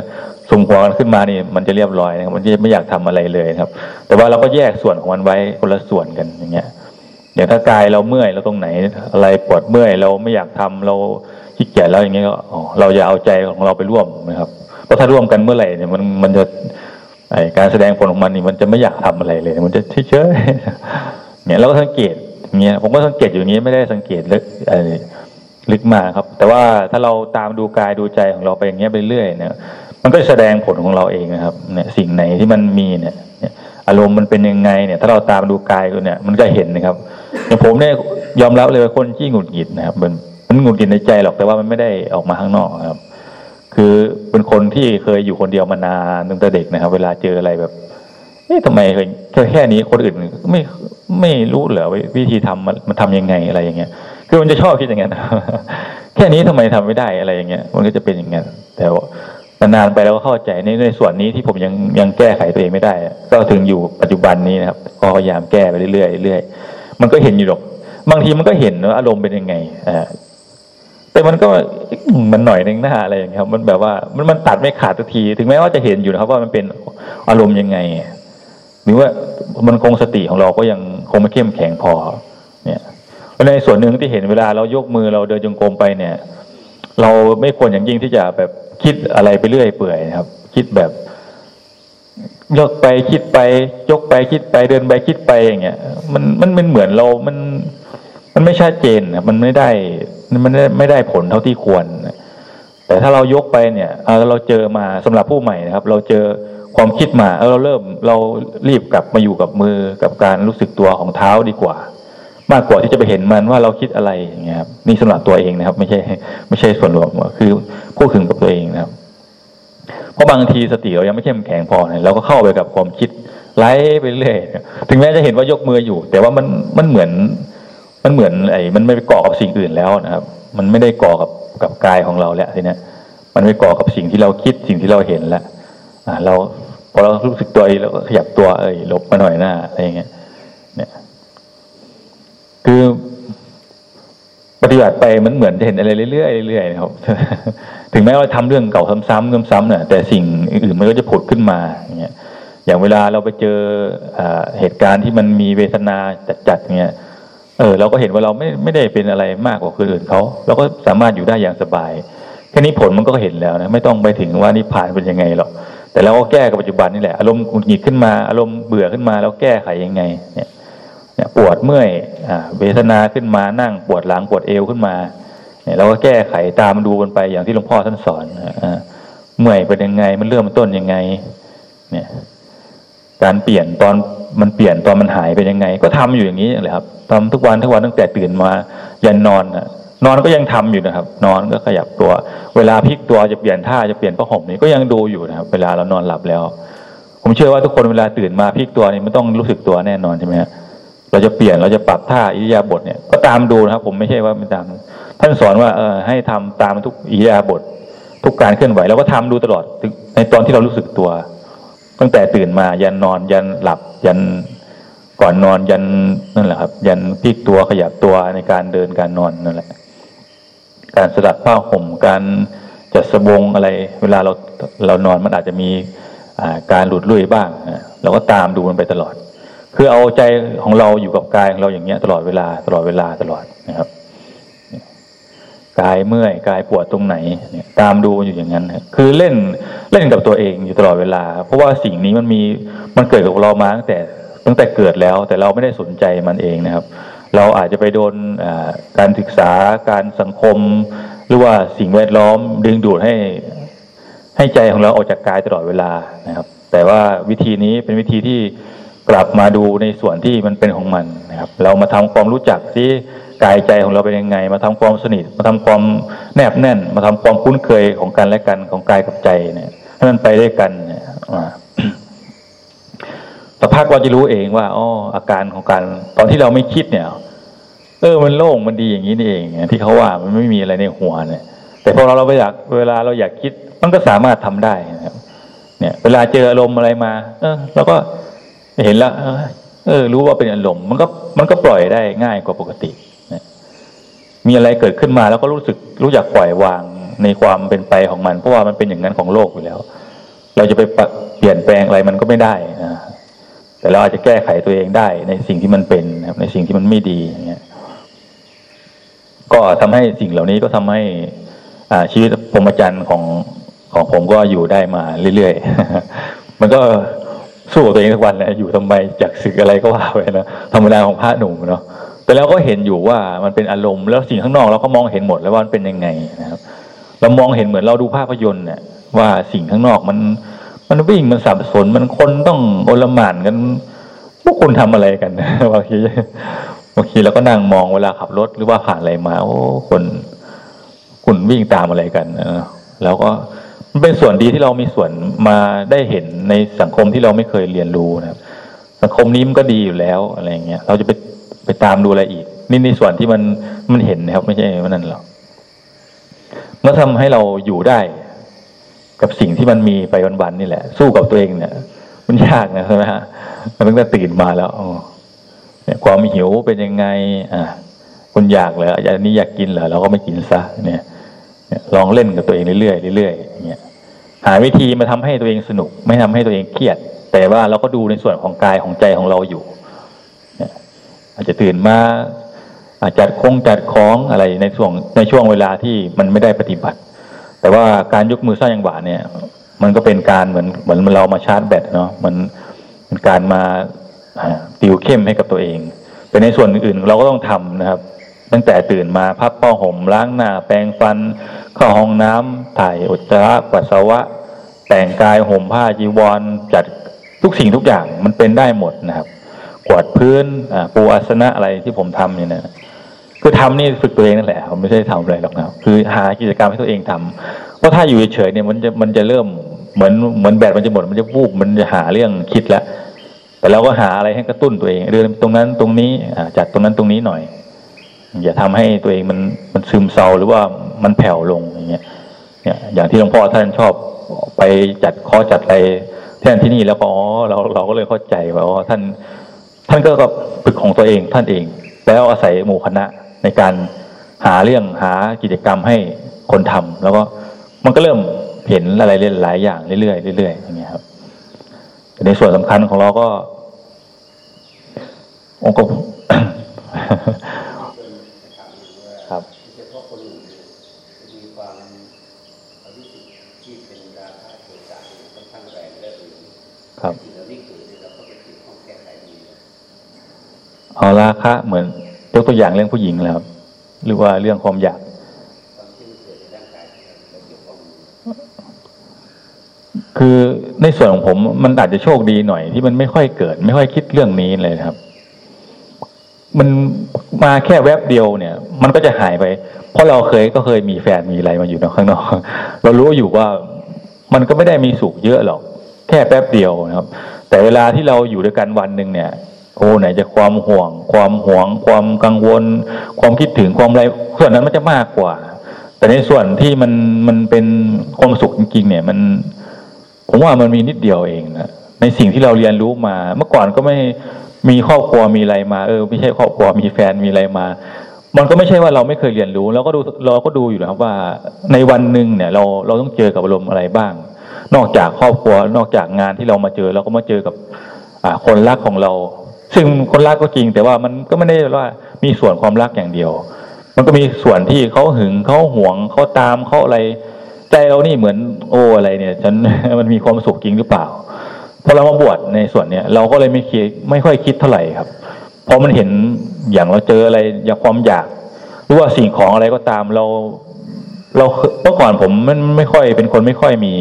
สมหัวกันขึ้นมานี่มันจะเรียบร้อยนะครับมันจะไม่อยากทำอะไรเลยครับ แต่ว่าเราก็แยกส่วนของมันไว้คนละส่วนกันอย่างเงี้ยอย่างถ้ากายเราเมื่อยเราตรงไหนอะไรปวดเมื่อยเราไม่อยากทำเราขี้เกียจแล้วอย่างเงี้ยก็เราอย่าเอาใจของเราไปร่วมนะครับเพราะถ้าร่วมกันเมื่อไหร่เนี่ยมันมันจะไอการแสดงผลของมันนี่มันจะไม่อยากทำอะไรเลย มันจะเฉยๆเนี่ยเราก็สังเกต เงี้ยผมก็สังเกตอยู่นี้ไม่ได้สังเกตลึกลึกมาครับ แต่ว่าถ้าเราตามดูกายดูใจของเราไปอย่างเงี้ยไปเรื่อยเนี่ย มันก็แสดงผลของเราเองนะครับ เนี่ย สิ่งไหนที่มันมีเนี่ยอารมณ์มันเป็นยังไงเนี่ย ถ้าเราตามดูกายดูเนี่ย มันก็เห็นนะครับอย่างผมเนี่ยยอมรับเลยว่าคนที่หงุดหงิดนะครับ มันมันหงุดหงิดในใจหรอกแต่ว่ามันไม่ได้ออกมาข้างนอกครับ คือเป็นคนที่เคยอยู่คนเดียวมานานตั้งแต่เด็กนะครับ เวลาเจออะไรแบบ นี่ทำไมเคยแค่นี้คนอื่นไม่ไม่รู้เหรอวิธีทำมันมันทำยังไงอะไรอย่างเงี้ยคือมันจะชอบคิดอย่างเงี้ยแค่นี้ทำไมทำไม่ได้อะไรอย่างเงี้ย มันก็จะเป็นอย่างเงี้ยแต่นานๆไปเราก็เข้าใจในในส่วนนี้ที่ผมยังยังแก้ไขตัวเองไม่ได้ ก็ถึงอยู่ปัจจุบันนี้นะครับก็พยายามแก้ไปเรื่อยๆเรื่อยมันก็เห็นอยู่หรอก บางทีมันก็เห็นว่าอารมณ์เป็นยังไงอ่าแต่มันก็มันหน่อยนึงหน้าอะไรอย่างเงี้ยครับ มันแบบว่ามันมันตัดไม่ขาดสักที ถึงแม้ว่าจะเห็นอยู่นะครับว่ามันเป็นอารมณ์ยังไง หรือว่ามันคงสติของเราก็ยังคงไม่เข้มแข็งพอเนี่ยในส่วนหนึ่งที่เห็นเวลาเรายกมือเราเดินจงกรมไปเนี่ย เราไม่ควรอย่างยิ่งที่จะแบบคิดอะไรไปเรื่อยเปื่อยนะครับ คิดแบบยกไปคิดไป ยกไปคิดไปเดินไปคิดไปอย่างเงี้ยมันมันเป็นเหมือนเรา มันมันไม่ชัดเจนมันไม่ได้มันไม่ได้ผลเท่าที่ควร แต่ถ้าเรายกไปเนี่ยเราเจอมาสำหรับผู้ใหม่นะครับ เราเจอ ความคิดมาเราเริ่มเรารีบกลับมาอยู่กับมือกับการรู้สึกตัวของเท้าดีกว่า มากกว่าที่จะไปเห็นมันว่าเราคิดอะไรอย่างเงี้ยครับนี่สำหรับตัวเองนะครับ ไม่ใช่ไม่ใช่ส่วนรวมคือพูดถึงกับตัวเองนะครับเพราะบางทีสติเรายังไม่เข้มแข็งพอเนี่ยเราก็เข้าไปกับความคิดไล่ไปเรื่อยถึงแม้จะเห็นว่ายกมืออยู่ แต่ว่ามันมันเหมือน มันเหมือนไอ้มันไม่ไปเกาะกับสิ่งอื่นแล้วนะครับ มันไม่ได้เกาะกับกับกายของเราแล้วทีเนี้ยมันไม่เกาะกับสิ่งที่เราคิดสิ่งที่เราเห็นแล้ว เราพอเรารู้สึกตัวเองเราก็ขยับตัวเอ้ยลบมาหน่อยหน้าอะไรเงี้ย เนี่ย คือปฏิบัติไปมันเหมือนจะเห็นอะไรเรื่อยๆเรื่อยๆนะครับ ถึงแม้ว่าทำเรื่องเก่าซ้ำๆซ้ำๆเนี่ยแต่สิ่งอื่นมันก็จะผุดขึ้นมาอย่างเงี้ย อย่างเวลาเราไปเจอเหตุการณ์ที่มันมีเวทนาจัดๆเงี้ยเออเราก็เห็นว่าเราไม่ไม่ได้เป็นอะไรมากกว่าคนอื่นเขาเราก็สามารถอยู่ได้อย่างสบายแค่นี้ผลมันก็เห็นแล้วนะไม่ต้องไปถึงว่านิพพานเป็นยังไงหรอก แต่เราก็แก้กับปัจจุบันนี่แหละอารมณ์หงุดหงิดขึ้นมาอารมณ์เบื่อขึ้นมาแล้วแก้ไขยังไงเนี่ยปวดเมื่อยเวทนาขึ้นมานั่งปวดหลังปวดเอวขึ้นมาเนี่ยเราก็แก้ไขตามดูกันไปอย่างที่หลวงพ่อท่านสอนเมื่อยเป็นยังไงมันเริ่มมันต้นยังไง เนี่ย การเปลี่ยนตอนมันเปลี่ยนตอนมันหายไปยังไง ก็ทำอยู่อย่างนี้แหละครับทำทุกวันทุกวันตั้งแต่ตื่นมายันนอน นอนก็ยังทำอยู่นะครับ นอนก็ขยับตัว เวลาพลิกตัวจะเปลี่ยนท่าจะเปลี่ยนผ้าห่มนี่ก็ยังดูอยู่นะครับ เวลาเรานอนหลับแล้ว ผมเชื่อว่าทุกคนเวลาตื่นมาพลิกตัวนี่มันต้องรู้สึกตัวแน่นอนใช่ไหมครับเราจะเปลี่ยนเราจะปรับท่าอิริยาบถเนี่ยก็ตามดูนะครับ ผมไม่ใช่ว่าไม่ตาม ท่านสอนว่าเออให้ทำตามทุกอิริยาบถทุกการเคลื่อนไหวเราก็ทำดูตลอดในตอนที่เรารู้สึกตัว ตั้งแต่ตื่นมายันนอนยันหลับยันก่อนนอนยันนั่นแหละครับ ยันพลิกตัวขยับตัวในการเดินการนอนนั่นแหละ การสลัดผ้าห่มการจัดสบงอะไร เวลาเราเรานอนมันอาจจะมีการหลุดลุ่ยบ้างเราก็ตามดูมันไปตลอด คือเอาใจของเราอยู่กับกายของเราอย่างเงี้ยตลอดเวลาตลอดเวลาตลอดนะครับกายเมื่อยกายปวดตรงไหนเนี่ยตามดูอยู่อย่างนั้นคือเล่นเล่นกับตัวเองอยู่ตลอดเวลา เพราะว่าสิ่งนี้มันมีมันเกิดกับเรามาตั้งแต่ตั้งแต่เกิดแล้ว แต่เราไม่ได้สนใจมันเองนะครับ เราอาจจะไปโดนการศึกษาการสังคม หรือว่าสิ่งแวดล้อมดึงดูดให้ให้ใจของเราออกจากกายตลอดเวลานะครับ แต่ว่าวิธีนี้เป็นวิธีที่กลับมาดูในส่วนที่มันเป็นของมันนะครับ เรามาทำความรู้จักซิกายใจของเราเป็นยังไง มาทำความสนิท มาทำความแนบแน่น มาทำความคุ้นเคยของกันและกันของกายกับใจเนี่ยให้มันไปด้วยกันเนี่ย ต่อพักเราจะรู้เองว่าอ๋ออาการของการตอนที่เราไม่คิดเนี่ย เออมันโล่งมันดีอย่างนี้นี่เองที่เขาว่ามันไม่มีอะไรในหัวเนี่ย แต่พอเราเราไปอยากเวลาเราอยากคิด มันก็สามารถทำได้นะครับ เนี่ย เวลาเจออารมณ์อะไรมา เออเราก็เห็นแล้วเออ รู้ว่าเป็นอารมณ์มันก็มันก็ปล่อยได้ง่ายกว่าปกติมีอะไรเกิดขึ้นมาแล้วก็รู้สึกรู้จักปล่อยวางในความเป็นไปของมัน เพราะว่ามันเป็นอย่างนั้นของโลกอยู่แล้ว เราจะไปเปลี่ยนแปลงอะไรมันก็ไม่ได้นะ แต่เราอาจจะแก้ไขตัวเองได้ในสิ่งที่มันเป็นนะครับ ในสิ่งที่มันไม่ดีอย่างเงี้ยก็ทำให้สิ่งเหล่านี้ก็ทำให้อ่าชีวิตพรหมจรรย์ของของผมก็อยู่ได้มาเรื่อยๆ มันก็สู้ตัวเองทุกวันนะอยู่ทำไมจากศึกอะไรก็ว่าไปนะธรรมดาของพระหนุ่มเนาะแต่เราก็เห็นอยู่ว่ามันเป็นอารมณ์แล้วสิ่งข้างนอกเราก็มองเห็นหมดแล้วว่ามันเป็นยังไงนะครับ เรามองเห็นเหมือนเราดูภาพยนตร์เนี่ยว่าสิ่งข้างนอกมัน มันวิ่งมันสับสน มันคนต้องโอลหม่านกันพวกคุณทำอะไรกันบางทีบางทีเราก็นั่งมองเวลาขับรถหรือว่าผ่านอะไรมา โอ้คนคุณวิ่งตามอะไรกันแล้วก็มันเป็นส่วนดีที่เรามีส่วนมาได้เห็นในสังคมที่เราไม่เคยเรียนรู้นะครับ สังคมนี้มันก็ดีอยู่แล้วอะไรเงี้ย เราจะไปไปตามดูอะไรอีก นี่ในส่วนที่มันมันเห็นนะครับ ไม่ใช่ว่านั่นหรอกมันทำให้เราอยู่ได้ กับสิ่งที่มันมีไปวันๆนี่แหละ สู้กับตัวเองเนี่ย มันยากนะใช่ไหมฮะมันตั้งแต่ตื่นมาแล้วเนี่ยความหิวเป็นยังไง อ่าคุณอยากเหรออันนี้อยากกินเหรอเราก็ไม่กินซะเนี่ยลองเล่นกับตัวเองเรื่อยๆเรื่อยๆอย่างเงี้ยหาวิธีมาทำให้ตัวเองสนุก ไม่ทำให้ตัวเองเครียด แต่ว่าเราก็ดูในส่วนของกายของใจของเราอยู่อาจจะตื่นมาอาจจัดคงจัดของอะไรในช่วงในช่วงเวลาที่มันไม่ได้ปฏิบัติ แต่ว่าการยกมือสร้างยังหวะเนี่ย มันก็เป็นการเหมือนเหมือนเรามาชาร์จแบตเนาะมันเป็นการมาติวเข้มให้กับตัวเอง แต่ในส่วนอื่นเราก็ต้องทำนะครับ ตั้งแต่ตื่นมาพับผ้าห่มล้างหน้า แปรงฟัน เข้าห้องน้ำถ่ายอุจจาระปัสสาวะ แต่งกายห่มผ้าจีวร จัดทุกสิ่งทุกอย่างมันเป็นได้หมดนะครับ กวาดพื้นปูอาสนะอะไรที่ผมทำเนี่ยนะ คือทำนี่ฝึกตัวเองนั่นแหละผมไม่ใช่ทำอะไรหรอกนะคือหากิจกรรมให้ตัวเองทำเพราะถ้าอยู่เฉยเนี่ยมันจะมันจะเริ่มเหมือนเหมือนแบตมันจะหมดมันจะวูบมันจะหาเรื่องคิดแล้วแต่เราก็หาอะไรให้กระตุ้นตัวเองเดินตรงนั้นตรงนี้จัดตรงนั้นตรงนี้หน่อย อย่าทำให้ตัวเองมันมันซึมเศร้าหรือว่ามันแผ่วลงอย่างเงี้ยเนี่ยอย่างที่หลวงพ่อท่านชอบไปจัดข้อจัดอะไรแท่นที่นี่แล้วก็อ๋อเราเราก็เลยเข้าใจว่าอ๋อท่าน ท่านก็ก็ฝึกของตัวเองท่านเอง แล้วอาศัยหมู่คณะ ในการหาเรื่องหากิจกรรมให้คนทำแล้วก็มันก็เริ่มเห็นอะไรหลายอย่างเรื่อยๆเรื่อยๆอย่างเงี้ยครับในส่วนสำคัญของเราก็ องค์กรครับเอาราคะเหมือน ยกตัวอย่างเรื่องผู้หญิงแล้วหรือว่าเรื่องความอยากคือในส่วนของผมมันอาจจะโชคดีหน่อย ที่มันไม่ค่อยเกิด ไม่ค่อยคิดเรื่องนี้เลยครับ มันมาแค่แวบเดียวเนี่ย มันก็จะหายไป เพราะเราเคยก็เคยมีแฟนมีอะไรมาอยู่นข้างนอก เรารู้อยู่ว่ามันก็ไม่ได้มีสุขเยอะหรอก แค่แป๊บเดียวนะครับ แต่เวลาที่เราอยู่ด้วยกันวันหนึ่งเนี่ย โอ้ไหนจะความห่วง ความหวง ความกังวล ความคิดถึงความอะไรส่วนนั้นมันจะมากกว่า แต่ในส่วนที่มันมันเป็นความสุขจริงๆ เนี่ยมัน ผมว่ามันมีนิดเดียวเองนะในสิ่งที่เราเรียนรู้มา เมื่อก่อนก็ไม่มีครอบครัวมีอะไรมาเออไม่ใช่ครอบครัวมีแฟนมีอะไรมา มันก็ไม่ใช่ว่าเราไม่เคยเรียนรู้เราก็ดูเราก็ดูอยู่แล้วว่า ในวันหนึ่งเนี่ย เราเราต้องเจอกับอารมณ์อะไรบ้าง นอกจากครอบครัวนอกจากงานที่เรามาเจอเราก็มาเจอกับอ่าคนรักของเรา ซึ่งคนรักก็จริง แต่ว่ามันก็ไม่ได้ว่ามีส่วนความรักอย่างเดียว มันก็มีส่วนที่เขาหึงเขาหวงเขาตามเขาอะไร ใจเรานี่เหมือนโอ้อะไรเนี่ย ฉันมันมีความสุขจริงหรือเปล่าพอเรามาบวชในส่วนเนี้ยเราก็เลยไม่คิดไม่ค่อยคิดเท่าไหร่ครับพราะมันเห็นอย่างเราเจออะไรอยากความอยากหรือว่าสิ่งของอะไรก็ตามเรา เราเมื่อก่อนผมมันไม่ค่อยเป็นคนไม่ค่อยมี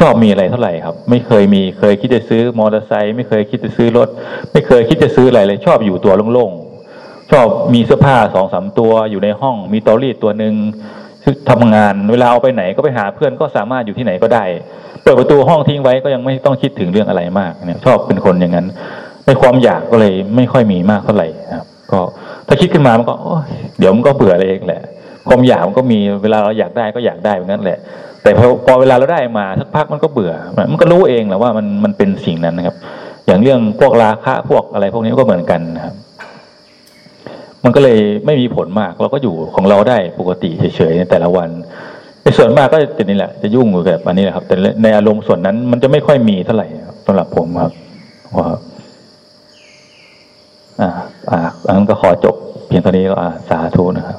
ชอบมีอะไรเท่าไหร่ครับ ไม่เคยมีเคยคิดจะซื้อมอเตอร์ไซค์ไม่เคยคิดจะซื้อรถ ไม่เคยคิดจะซื้ออะไรเลย ชอบอยู่ตัวโล่งๆชอบมีเสื้อผ้าสองสามตัวอยู่ในห้อง มีเตารีดตัวหนึ่งทำงานเวลาเอาไปไหนก็ไปหาเพื่อนก็สามารถอยู่ที่ไหนก็ได้ เปิดประตูห้องทิ้งไว้ก็ยังไม่ต้องคิดถึงเรื่องอะไรมากเนี่ย ชอบเป็นคนอย่างนั้นในความอยากก็เลยไม่ค่อยมีมากเท่าไหร่ครับ ก็ถ้าคิดขึ้นมามันก็เดี๋ยวมันก็เบื่อเองแหละ ความอยากมันก็มีเวลาเราอยากได้ก็อยากได้เหมือนกันแหละ แต่พอพอเวลาเราได้มาสักพักมันก็เบื่อ มันก็รู้เองแหละว่ามันมันเป็นสิ่งนั้นนะครับ อย่างเรื่องพวกราคะพวกอะไรพวกนี้ก็เหมือนกันนะครับ มันก็เลยไม่มีผลมากเราก็อยู่ของเราได้ปกติเฉยๆในแต่ละวันในส่วนมากก็จะนี่แหละ จะยุ่งอยู่กับอันนี้แหละครับ แต่ในอารมณ์ส่วนนั้นมันจะไม่ค่อยมีเท่าไหร่สำหรับผมครับว่าอ่าอ่าอันนั้นก็ขอจบเพียงเท่านี้ก็อ่าสาธุนะครับ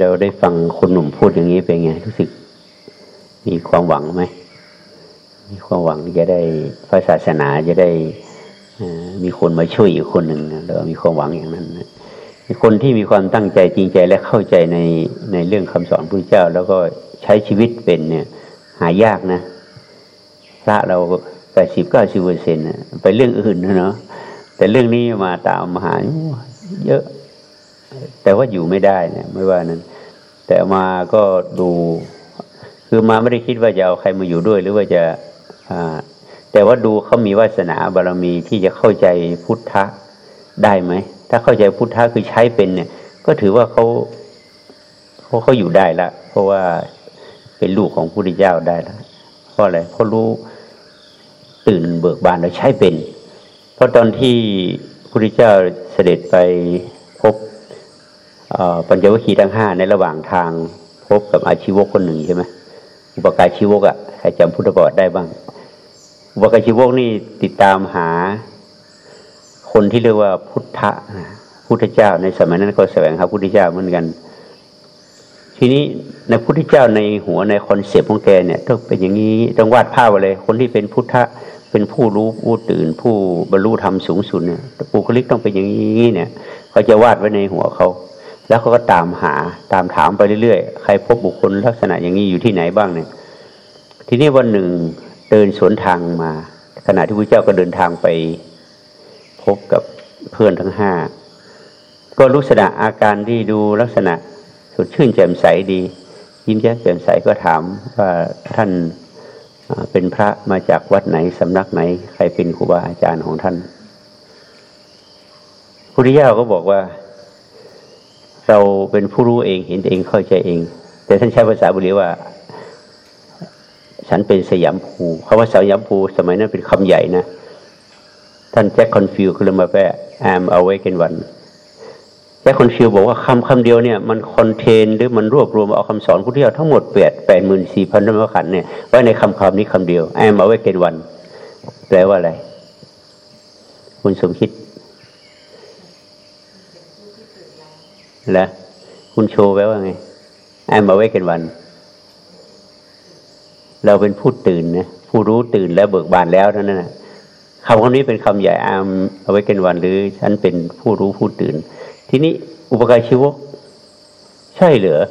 เราได้ฟังคนหนุ่มพูดอย่างนี้เป็นไงรู้สึก มีความหวังไหมมีความหวังจะได้พระศาสนาจะได้มีคนมาช่วยอีกคนหนึ่งเรามีความหวังอย่างนั้นคนที่มีความตั้งใจจริงใจและเข้าใจในในเรื่องคำสอนพระเจ้า แล้วก็ใช้ชีวิตเป็นเนี่ย หายากนะพระเราแปดสิบเก้าสิบเปอร์เซ็นต์ไปเรื่องอื่นนะเนาะแต่เรื่องนี้มาตามมหาเยอะ แต่ว่าอยู่ไม่ได้เนี่ย ไม่ว่านั้น แต่มาก็ดู คือมาไม่ได้คิดว่าจะเอาใครมาอยู่ด้วย หรือว่าจะแต่ว่าดูเขามีวาสนาบารมีที่จะเข้าใจพุทธะได้ไหม ถ้าเข้าใจพุทธะคือใช้เป็นเนี่ย ก็ถือว่าเขาเขาเขาอยู่ได้ละ เพราะว่าเป็นลูกของพระพุทธเจ้าได้ล้วเพราะอะไรเขาะรู้ตื่นเบิกบานแล้วใช้เป็น เพราะตอนที่พระพุทธเจ้าเสด็จไปพบ ปัญจวัคคีย์ทั้งห้าในระหว่างทางพบกับอาชีวกคนหนึ่งใช่ไหมอุปการชีวกอะ่ะใครจำพุทธบอดได้บ้าง อุปการชีวกนี่ติดตามหา คนที่เรียกว่าพุทธะพุทธเจ้า ในสมัยนั้นก็แสวงหาพุทธเจ้าเหมือนกัน ทีนี้ในพุทธเจ้าในหัวในคอนเซปต์ของแกเนี่ย ต้องเป็นอย่างนี้ต้องวาดภาพอะไรคนที่เป็นพุทธะเป็นผู้รู้ผู้ตื่นผู้บรรลุธรรมสูงสุดเนี่ยปุคลิกต้องเป็นอย่างนี้เนี่ย เขาจะวาดไว้ในหัวเขา แล้วเขาก็ตามหาตามถามไปเรื่อยๆ ใครพบบุคคลลักษณะอย่างนี้อยู่ที่ไหนบ้างเนี่ย ทีนี้วันหนึ่งเดินสวนทางมา ขณะที่พระเจ้าก็เดินทางไป พบกับเพื่อนทั้งห้าก็ลักษณะอาการที่ดูลักษณะสดชื่นแจ่มใสดี ยิ้มแย้มแจ่มใสก็ถามว่าท่านเป็นพระมาจากวัดไหนสำนักไหน ใครเป็นครูบาอาจารย์ของท่านพุทธิยาก็บอกว่า เราเป็นผู้รู้เองเห็นเองเข้าใจเอง แต่ท่านใช้ภาษาบุรีว่า ฉันเป็นสยามภูคาว่าสยามภูสมัยนั้นเป็นคำใหญ่นะ ท่านแจ็คคอนฟิวคือมาแปล I'm awake in one แจ็คคอนฟิวบอกว่าคำคำเดียวเนี่ย มันคอนเทนหรือมันรวบรวมเอาคำสอนพุทธเจ้าทั้งหมดแปดแปดหมื่นสี่พันธรรมขันเนี่ยไว้ในคำคำนี้คำเดียว I'm awake in one แปลว่าอะไร คุณสมคิด แล้วคุณโชว์แปลว่าไง I'm awake in one เราเป็นผู้ตื่นนะผู้รู้ตื่นและเบิกบานแล้วนั่นนะคำคำนี้เป็นคำใหญ่อมเอาไว้กันวันหรือฉันเป็นผู้รู้ผู้ตื่น ทีนี้อุปการชีวก ใช่เหรอ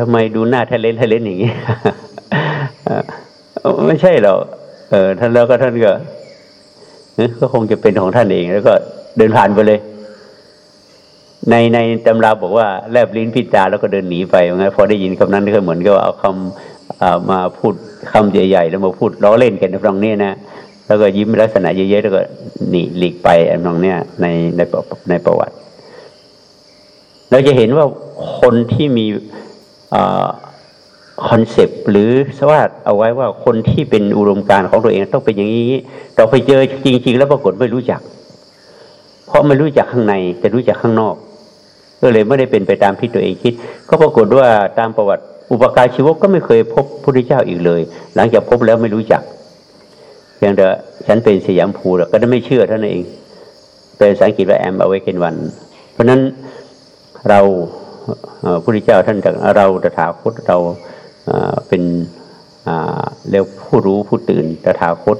ทำไมดูหน้าทะเลนทะเลนอย่างนี้ไม่ใช่หรอกเออท่านแล้วก็ท่านก็ก็คงจะเป็นของท่านเองแล้วก็เดินผ่านไปเลย ในในตำราบอกว่าแลบลิ้นพิจาแล้วก็เดินหนีไปงั้นพอได้ยินคำนั้นก็เหมือนกับเอาคำมาพูดคำใหญ่ๆแล้วมาพูดล้อเล่นกันในตรงนี้นะแล้วก็ยิ้มลักษณะเยอะๆแล้วก็หนีหลีกไปอันนองเนี้ยในในในประวัติ เราจะเห็นว่าคนที่มีconcept หรือสวัสดเอาไว้ว่าคนที่เป็นอุดมการณ์ของตัวเองต้องเป็นอย่างนี้เราไปเจอจริง ๆ แล้วปรากฏไม่รู้จัก เพราะไม่รู้จักข้างในแต่รู้จักข้างนอก ก็เลยไม่ได้เป็นไปตามที่ตัวเองคิด ก็ปรากฏว่าตามประวัติอุปกาชีวกก็ไม่เคยพบพระพุทธเจ้าอีกเลย หลังจากพบแล้วไม่รู้จักพียงแต่ฉันเป็นสยัมภูก็ได้ไม่เชื่อท่านเองเป็นอังกฤษว่า I'm awakened one เพราะนั้นเราพระพุทธเจ้าท่านจากเราตถาคตเราเป็นเรียกผู้รู้ผู้ตื่นตถาคต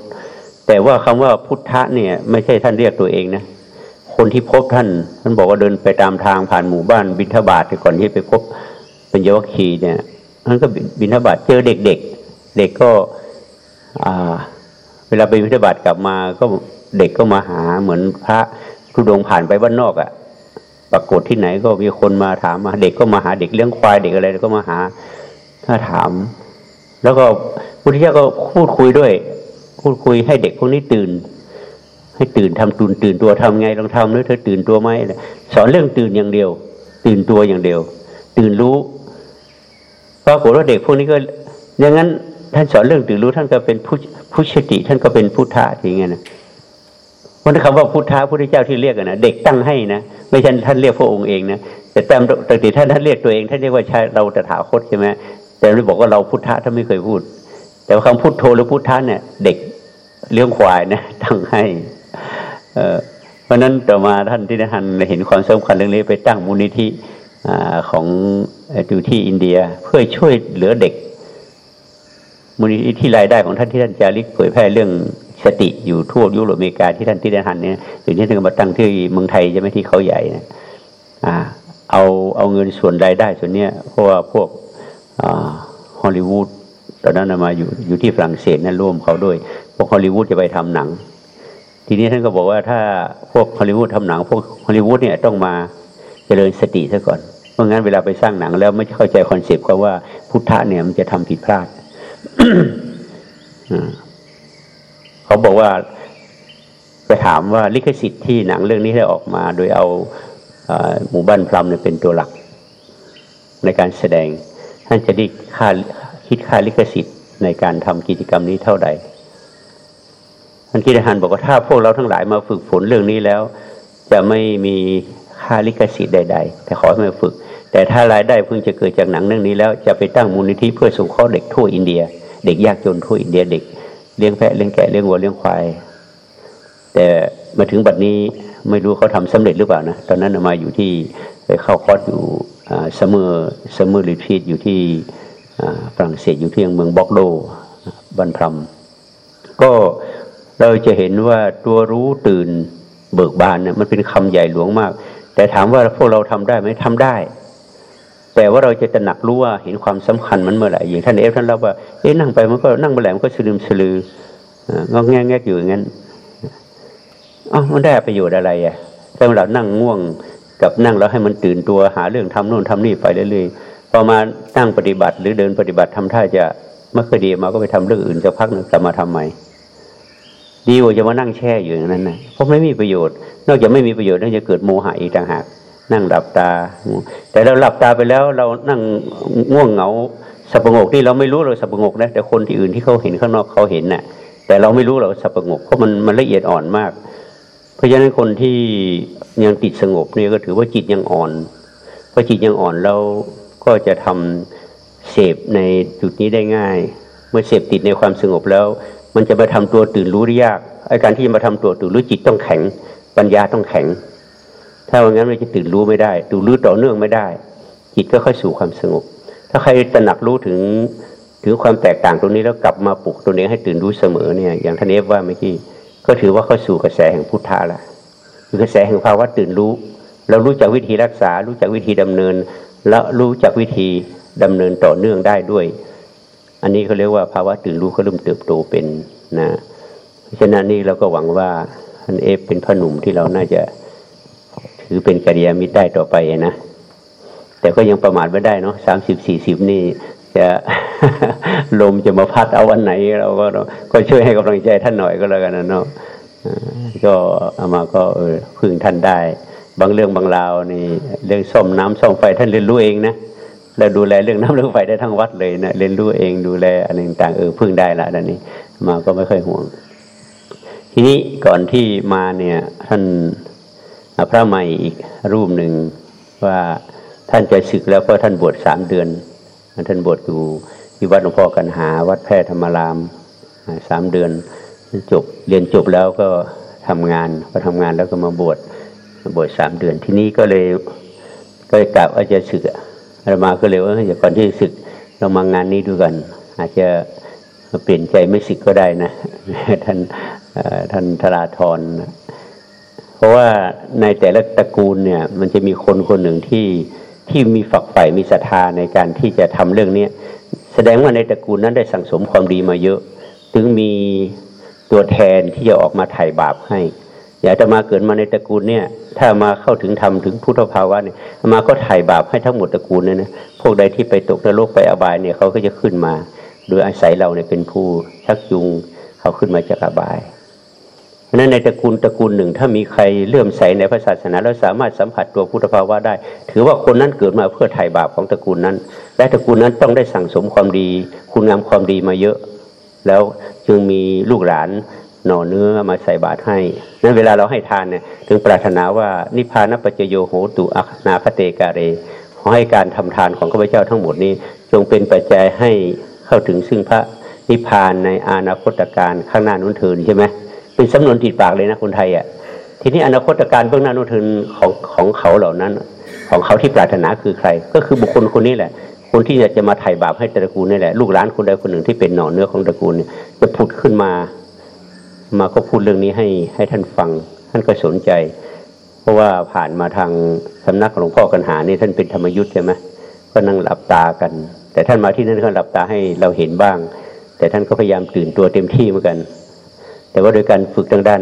แต่ว่าคำว่าพุทธะเนี่ยไม่ใช่ท่านเรียกตัวเองนะ คนที่พบท่านท่านบอกว่าเดินไปตามทางผ่านหมู่บ้านบิณฑบาตก่อนที่ไปพบเป็นยวคีเนี่ยท่านก็บิณฑบาตเจอเด็กๆเเด็กก็เวลาไปวิทยาบาตกลับมา ก็เด็กก็มาหาเหมือนพระทุดงผ่านไปบ้านนอกอะ่ะ ปรากฏที่ไหนก็มีคนมาถามมาเด็กก็มาหาเด็กเลี้ยงควายเด็กอะไรก็มาหา ถ้าถาม แล้วก็พุทธิยาก็พูดคุยด้วย พูดคุยให้เด็กพวกนี้ตื่น ให้ตื่นทำตื่นตื่นตัวทำไงลองทำด้วเธอตื่นตัวไหมสอนเรื่องตื่นอย่างเดียว ตื่นตัวอย่างเดียว ตื่นรู้ปรากฏว่าเด็กพวกนี้ก็อย่างนั้นท่านสอนเรื่องตื่นรู้ท่านก็เป็นผู้ผู้ชติท่านก็เป็นพุทธะอย่างเงี้ยนะวันคำว่าพุทธะพุทธเจ้าที่เรียกนะเด็กตั้งให้นะไม่ใช่ท่านเรียกพระองค์เองนะแต่ตามปกติท่านท่านเรียกตัวเองท่านเรียกว่าชาเราตถาคตใช่ไหมแต่เราบอกว่าเราพุทธะท่านไม่เคยพูด แต่ว่าคำพุทโธหรือพุทธะเนี่ย เด็กเลี้ยงควายนะตั้งให้ เพราะนั้นต่อมาท่านที่ท่านเห็นความสำคัญเรื่องนี้ไปตั้งมูลนิธิของอยู่ที่อินเดียเพื่อช่วยเหลือเด็กมูลนิธิที่รายได้ของท่านที่ท่านจาริกเผยแพร่เรื่องสติอยู่ทั่วยุโรปอเมริกาที่ท่านที่ได้หันเนี่ยถึงที่ท่านมาตั้งที่เมืองไทยใช่ไหมที่เขาใหญ่นะอ่าเอาเอาเงินส่วนรายได้ส่วนเนี้ยเพราะว่าพวกฮอลลีวูดตอนนั้นมาอยู่อยู่ที่ฝรั่งเศสนั่นร่วมเขาด้วยพวกฮอลลีวูดจะไปทำหนัง ทีนี้ท่านก็บอกว่าถ้าพวกฮอลลีวูดทำหนัง พวกฮอลลีวูดเนี่ยต้องมาเจริญสติซะก่อนเพราะงั้นเวลาไปสร้างหนังแล้วไม่เข้าใจคอนเซปต์ก็ว่าพุทธะเนี่ยมันจะทำผิดพลาดเขาบอกว่าไปถามว่าลิขสิทธิ์ที่หนังเรื่องนี้ได้ออกมา โดยเอาหมู่บ้านพลัมเนี่ยเป็นตัวหลัก ในการแสดง ท่านจะได้ค่าคิดค่าลิขสิทธิ์ในการทำกิจกรรมนี้เท่าใด ท่านกิจหันบอกว่าถ้าพวกเราทั้งหลายมาฝึกฝนเรื่องนี้แล้ว จะไม่มีค่าลิขสิทธิ์ใด ๆ แต่ขอให้มาฝึก แต่ถ้ารายได้เพิ่งจะเกิดจากหนังเรื่องนี้แล้วจะไปตั้งมูลนิธิเพื่อสงเคราะห์เด็กทั่วอินเดีย เด็กยากจนทั่วอินเดียเด็กเลี้ยงแพะเลี้ยงแกะเลี้ยงวัวเลี้ยงควายแต่มาถึงบัดนี้ไม่รู้เขาทำสำเร็จหรือเปล่านะตอนนั้นมาอยู่ที่ไปเข้าคอร์สอยู่เสมอเสมอ repeat อยู่ที่ฝรั่งเศสอยู่ที่เมืองบอร์โดบ้านพลัมก็ เราจะเห็นว่าตัวรู้ตื่นเบิกบานเนี่ยมันเป็นคำใหญ่หลวงมาก แต่ถามว่าพวกเราทำได้ไหมทำได้ แต่ว่าเราจะตระหนักรู้ว่าเห็นความสำคัญมันเมื่อไหร่อย่างท่านเอฟท่านเล่าว่าเอ๊ะนั่งไปมันก็นั่งไปแหลมก็สลืมสลืองอแงแงอยู่อย่างนั้นอ๋อมันได้ประโยชน์อะไรอะถ้าเรานั่งง่วงกับนั่งแล้วให้มันตื่นตัวหาเรื่องทำโน่นทำนี่ไปเรื่อยๆพอมาตั้งปฏิบัติหรือเดินปฏิบัติทำท่าจะไม่เคยดีมาก็ไปทำเรื่องอื่นจะพักหนึ่งกลับมาทำใหม่ ดีกว่าจะมานั่งแช่อยู่อย่างนั้นนะเพราะไม่มีประโยชน์ นอกจากไม่มีประโยชน์นอกจากเกิดโมหะอีกต่างหากนั่งหลับตา แต่เราหลับตาไปแล้วเรานั่งง่วงเหงาสับประงกนี่เราไม่รู้เราสับประงกนะแต่คนที่อื่นที่เขาเห็นข้างนอกเขาเห็นน่ะ แต่เราไม่รู้เราสับประงกเพราะมันมันละเอียดอ่อนมาก เพราะฉะนั้นคนที่ยังติดสงบนี่ก็ถือว่าจิตยังอ่อนพอจิตยังอ่อนแล้วก็จะทำเสพในจุดนี้ได้ง่าย เมื่อเสพติดในความสงบแล้ว มันจะมาทำตัวตื่นรู้ได้ยากไอ้การที่มาทำตัวตื่นรู้จิตต้องแข็ง ปัญญาต้องแข็ง ถ้าว่างั้นมันจะตื่นรู้ไม่ได้ตื่นรู้ต่อเนื่องไม่ได้ จิตก็ค่อยสู่ความสงบ ถ้าใครตระหนักรู้ถึงถึงความแตกต่างตรงนี้แล้วกลับมาปลุกตัวเองให้ตื่นรู้เสมอเนี่ย อย่างท่านเอฟว่าเมื่อกี้ก็ถือว่าเข้าสู่กระแสแห่งพุทธะละคือกระแสแห่งภาวะตื่นรู้ เรารู้จักวิธีรักษา รู้จักวิธีดำเนิน และรู้จักวิธีดำเนินต่อเนื่องได้ด้วย อันนี้เขาเรียกว่าภาวะตื่นรู้เขาเริ่มเติบโตเป็นนะเพราะฉะนั้นนี่เราก็หวังว่าท่านเอฟเป็นพระหนุ่มที่เราน่าจะถือเป็นกัลยามิตรได้ต่อไปนะ แต่ก็ยังประมาทไม่ได้เนาะสามสิบสี่สิบนี่จะลมจะมาพัดเอาวันไหน เราก็ก็ช่วยให้กำลังใจท่านหน่อยก็แล้วกันนะเนาะก็เอามาก็เออพึ่งท่านได้ บางเรื่องบางราวนี่เรื่องซ่อมน้ำซ่อมไฟท่านเรียนรู้เองนะ แล้วดูแลเรื่องน้ำเรื่องไฟได้ทั้งวัดเลยนะเรียนรู้เองดูแลอะไรต่างเออพึ่งได้ละนันนี้ มาก็ไม่ค่อยห่วง ทีนี้ก่อนที่มาเนี่ยท่านพระใหม่อีกรูปหนึ่งว่าท่านจะศึกแล้วเพราะท่านบวชสามเดือน ท่านบวชอยู่ที่วัดหลวงพ่อกันหา วัดแพร่ธรรมรามสามเดือนจบเรียนจบแล้วก็ทำงานพอทำงานแล้วก็มาบวชบวชสามเดือนที่นี้ก็เลยก็เลยกลับว่าจะศึก เรามาก็เลยว่าอย่าก่อนที่ศึกเรามางานนี้ดูกัน อาจจะเปลี่ยนใจไม่ศึกก็ได้นะท่านท่านธราธรเพราะว่าในแต่ละตระกูลเนี่ย มันจะมีคนคนหนึ่งที่ที่มีฝักใฝ่มีศรัทธาในการที่จะทำเรื่องนี้แสดงว่าในตระกูลนั้นได้สั่งสมความดีมาเยอะ ถึงมีตัวแทนที่จะออกมาไถ่บาปให้ อยากจะมาเกิดมาในตระกูลเนี่ย ถ้ามาเข้าถึงธรรมถึงพุทธภาวะเนี่ยมาก็ไถ่บาปให้ทั้งหมดตระกูลเนี่ยนะพวกใดที่ไปตกนรกไปอบายเนี่ยเขาก็จะขึ้นมา โดยอาศัยเราเนี่ยเป็นผู้ชักจูงเขาขึ้นมาจากอบายราะนั้นในตระกูลตระกูลหนึ่ง ถ้ามีใครเลื่อมใสในพระศาสนาแล้วสามารถสัมผัสตัวพุทธภาวะได้ ถือว่าคนนั้นเกิดมาเพื่อไถ่บาปของตระกูลนั้น และตระกูลนั้นต้องได้สั่งสมความดี คุณงามความดีมาเยอะ แล้วจึงมีลูกหลาน หน่อเนื้อมาใส่บาตรให้นั้นเวลาเราให้ทานเนี่ยถึงปรารถนาว่านิพพานปัจจโยโหตุอัคนาคเตกาเรขอให้การทำทานของข้าพเจ้าทั้งหมดนี้ จงเป็นปัจจัยให้เข้าถึงซึ่งพระนิพพานในอนาคตการข้างหน้านุนเทินใช่ไหมเป็นสำนวนติดปากเลยนะคนไทยอะทีนี้อนาคตการเบื้องหน้านุนเทินของของเขาเหล่านั้น ของเขาที่ปรารถนาคือใคร ก็คือบุคคลคนนี้แหละคนที่จะมาไถ่บาปให้ตระกูลนี่แหละลูกหลานคนใดคนหนึ่งที่เป็นหน่อเนื้อของตระกูลเนี่ยจะผุดขึ้นมา มาก็พูดเรื่องนี้ให้ให้ท่านฟัง ท่านก็สนใจ เพราะว่าผ่านมาทางสำนักหลวงพ่อกันหานี่ท่านเป็นธรรมยุทธ์ใช่ไหมก็นั่งหลับตากัน แต่ท่านมาที่นั่นก็หลับตาให้เราเห็นบ้าง แต่ท่านก็พยายามตื่นตัวเต็มที่เหมือนกัน แต่ว่าโดยการฝึกทางด้าน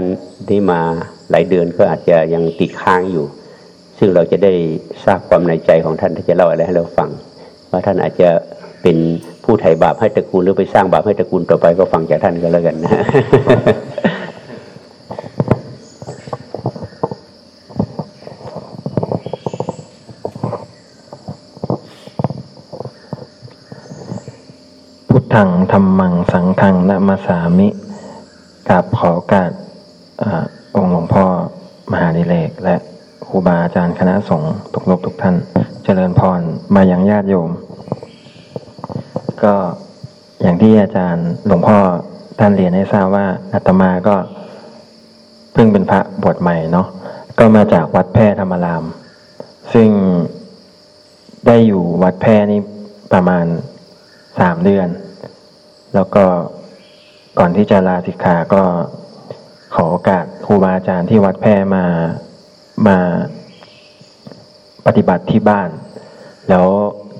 นี้มาหลายเดือนก็อาจจะยังติดค้างอยู่ ซึ่งเราจะได้ทราบความในใจของท่านที่จะเล่าอะไรให้เราฟังว่าท่านอาจจะเป็น ผู้ไถ่บาปให้ตระกูลหรือไปสร้างบาปให้ตระกูลต่อไปก็ฟังจากท่านก็แล้วกันนะพุทธังธรรมังสังฆังนะมาสามิกราบขอกาสองค์หลวงพ่อมหาดิเลกและครูบาอาจารย์คณะสงฆ์ทุกนกทุกท่าน เจริญพรมายังญาติโยม ก็อย่างที่อาจารย์หลวงพ่อท่านเรียนให้ทราบว่าอาตมาก็เพิ่งเป็นพระบวชใหม่เนาะก็มาจากวัดแพร่ธรรมราม ซึ่งได้อยู่วัดแพร่นี่ประมาณสามเดือน แล้วก็ก่อนที่จะลาสิกขาก็ขอโอกาสครูบาอาจารย์ที่วัดแพร่มามาปฏิบัติที่บ้าน แล้ว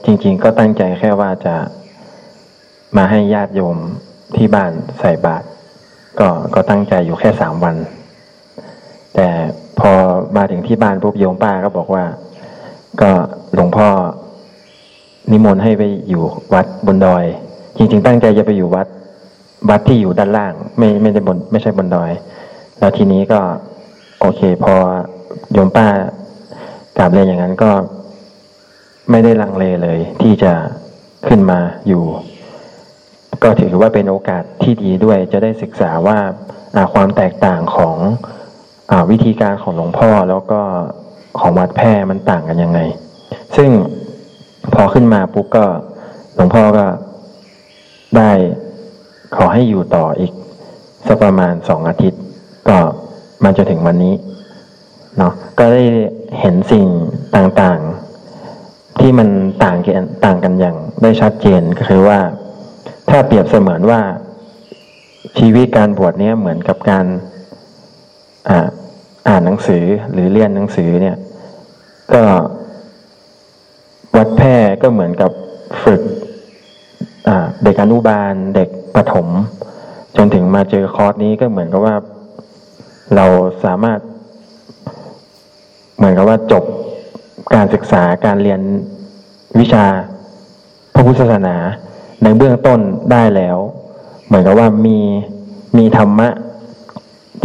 จริง ๆ ก็ตั้งใจแค่ว่าจะ มาให้ญาติโยมที่บ้านใส่บาตรก็ก็ตั้งใจอยู่แค่สามวัน แต่พอมาถึงที่บ้านปุ๊บโยมป้าก็บอกว่า ก็หลวงพ่อนิมนต์ให้ไปอยู่วัดบนดอย จริง ๆ ตั้งใจจะไปอยู่วัด วัดที่อยู่ด้านล่าง ไม่ไม่ได้บนไม่ใช่บนดอย แล้วทีนี้ก็ โอเค พอโยมป้ากราบเรียนอย่างนั้นก็ไม่ได้ลังเลเลย ที่จะขึ้นมาอยู่ ก็ถือว่าเป็นโอกาสที่ดีด้วย จะได้ศึกษาว่าความแตกต่างของอวิธีการของหลวงพ่อแล้วก็ของวัดแพร่มันต่างกันยังไง ซึ่งพอขึ้นมาปุ๊บก็หลวงพ่อก็ได้ขอให้อยู่ต่ออีกสักประมาณสองอาทิตย์ ก็มันจะถึงวันนี้เนาะก็ได้เห็นสิ่งต่างๆ ที่มันต่างกันต่างกันอย่างได้ชัดเจนก็คือว่า ถ้าเปรียบเสมือนว่าชีวิตการบวชเนี้ยเหมือนกับการอ่าอ่านหนังสือหรือเรียนหนังสือเนี่ย ก็วัดแพร่ก็เหมือนกับฝึกเด็กอนุบาลเด็กประถม จนถึงมาเจอคอร์สนี้ก็เหมือนกับว่าเราสามารถ เหมือนกับว่าจบการศึกษาการเรียนวิชาพระพุทธศาสนา ในเบื้องต้นได้แล้ว เหมือนกับว่ามีมีธรรมะ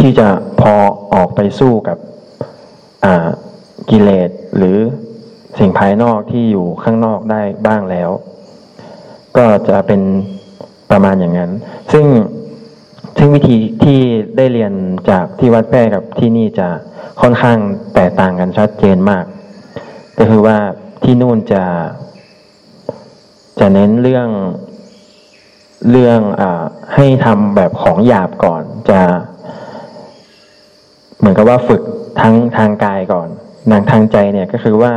ที่จะพอออกไปสู้กับกิเลสหรือสิ่งภายนอกที่อยู่ข้างนอกได้บ้างแล้ว ก็จะเป็นประมาณอย่างนั้น ซึ่งซึ่งวิธีที่ได้เรียนจากที่วัดแพร่กับที่นี่จะค่อนข้างแตกต่างกันชัดเจนมาก ก็คือว่าที่นู่นจะจะเน้นเรื่อง เรื่องอให้ทำแบบของหยาบก่อนจะ เหมือนกับว่าฝึกทั้งทางกายก่อนนางทางใจเนี่ยก็คือว่า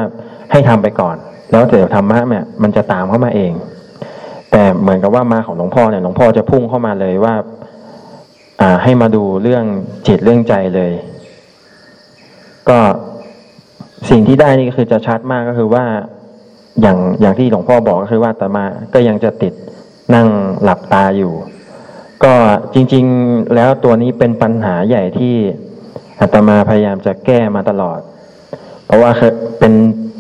ให้ทำไปก่อน แล้วเดี๋ยวธรรมะเนี่ยมันจะตามเข้ามาเอง แต่เหมือนกับว่ามาของหลวงพ่อเนี่ยหลวงพ่อจะพุ่งเข้ามาเลยว่า อ่าให้มาดูเรื่องจิตเรื่องใจเลย ก็สิ่งที่ได้นี่ก็คือจะชัดมากก็คือว่าอย่างอย่างที่หลวงพ่อบอกก็คือว่าแต่มาก็ยังจะติด นั่งหลับตาอยู่ ก็จริง ๆ แล้วตัวนี้เป็นปัญหาใหญ่ที่อาตมาพยายามจะแก้มาตลอด เพราะว่าเป็น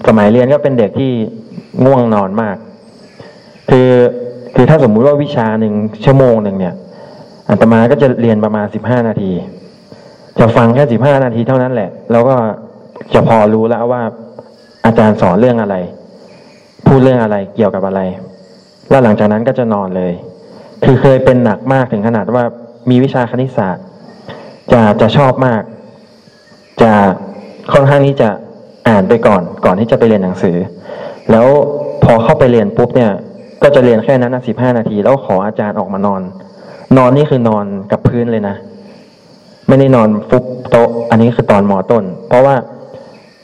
สมัยเรียนก็เป็นเด็กที่ง่วงนอนมาก คือคือถ้าสมมุติว่าวิชาหนึ่งชั่วโมงหนึ่งเนี่ยอาตมาก็จะเรียนประมาณสิบห้านาที จะฟังแค่สิบห้านาทีเท่านั้นแหละ แล้วก็จะพอรู้แล้วว่าอาจารย์สอนเรื่องอะไร พูดเรื่องอะไรเกี่ยวกับอะไร แล้วหลังจากนั้นก็จะนอนเลย คือเคยเป็นหนักมากถึงขนาดว่ามีวิชาคณิตศาสตร์ จะจะชอบมาก จะค่อนข้างนี้จะอ่านไปก่อน ก่อนที่จะไปเรียนหนังสือ แล้วพอเข้าไปเรียนปุ๊บเนี่ย ก็จะเรียนแค่นั้นสิบห้านาที แล้วขออาจารย์ออกมานอน นอนนี่คือนอนกับพื้นเลยนะ ไม่ได้นอนฟุบโต๊ะ อันนี้คือตอนมอต้น เพราะว่า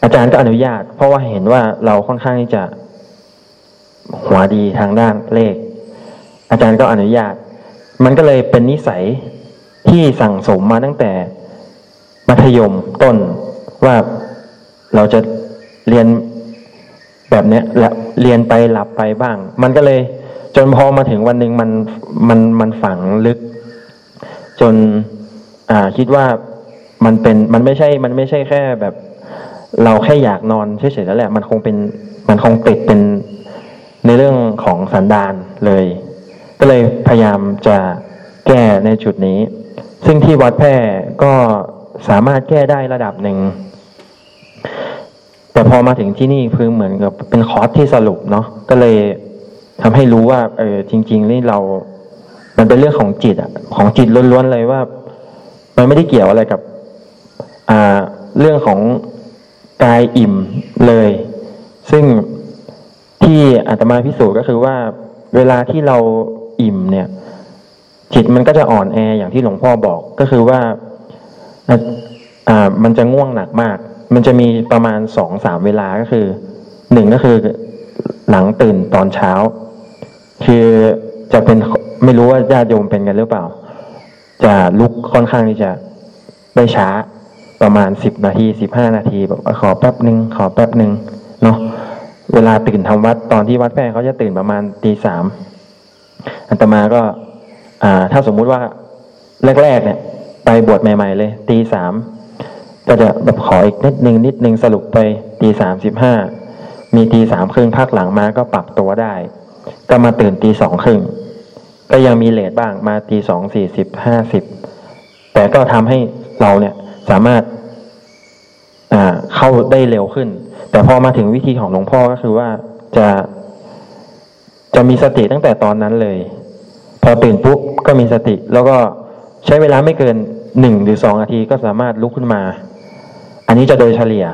อาจารย์ก็อนุญาต เพราะว่าเห็นว่าเราค่อนข้างที่จะ หัวดีทางด้านเลข อาจารย์ก็อนุญาต มันก็เลยเป็นนิสัยที่สั่งสมมาตั้งแต่มัธยมต้นว่าเราจะเรียนแบบเนี้ยและเรียนไปหลับไปบ้าง มันก็เลยจนพอมาถึงวันหนึ่งมันมันมันฝังลึก จนอ่าคิดว่ามันเป็นมันไม่ใช่มันไม่ใช่แค่แบบ เราแค่อยากนอนเฉยๆแล้วแหละ มันคงเป็นมันคงติดเป็น ในเรื่องของสันดานเลย ก็เลยพยายามจะแก้ในจุดนี้ ซึ่งที่วัดแพร่ก็สามารถแก้ได้ระดับหนึ่ง แต่พอมาถึงที่นี่คือเหมือนกับเป็นคอร์สที่สรุปเนาะก็เลยทำให้รู้ว่าเออจริง ๆ นี่เรา มันเป็นเรื่องของจิตอะของจิตล้วนๆเลยว่า มันไม่ได้เกี่ยวอะไรกับ อ่า เรื่องของกายอิ่มเลย ซึ่ง ที่อาตมาพิสูจน์ก็คือว่าเวลาที่เราอิ่มเนี่ย จิตมันก็จะอ่อนแออย่างที่หลวงพ่อบอกก็คือว่าอ่ามันจะง่วงหนักมาก มันจะมีประมาณสองสามเวลาก็คือหนึ่งก็คือหลังตื่นตอนเช้า คือจะเป็นไม่รู้ว่าญาติโยมเป็นกันหรือเปล่า จะลุกค่อนข้างที่จะได้ช้าประมาณสิบนาทีสิบห้านาทีแบบขอแป๊บหนึ่งขอแป๊บหนึ่งเนาะ เวลาตื่นทำวัดตอนที่วัดแพร่เขาจะตื่นประมาณตีสามอัตมาก็ถ้าสมมุติว่าแรกๆเนี่ย ไปบวชใหม่ ๆ เลยตีสามก็จะแบบขออีกนิดนึงนิดนึงสรุปไปตีสามสิบห้ามีตีสามครึ่งภาคหลังมาก็ปรับตัวได้ ก็มาตื่นตีสองครึ่งก็ยังมีเลทบ้างมาตีสองสี่สิบห้าสิบแต่ก็ทำให้เราเนี่ยสามารถอ่าเข้าได้เร็วขึ้น แต่พอมาถึงวิธีของหลวงพ่อก็คือว่าจะจะมีสติตั้งแต่ตอนนั้นเลย พอตื่นปุ๊บก็มีสติ แล้วก็ใช้เวลาไม่เกินหนึ่งหรือสองนาทีก็สามารถลุกขึ้นมา อันนี้จะโดยเฉลี่ย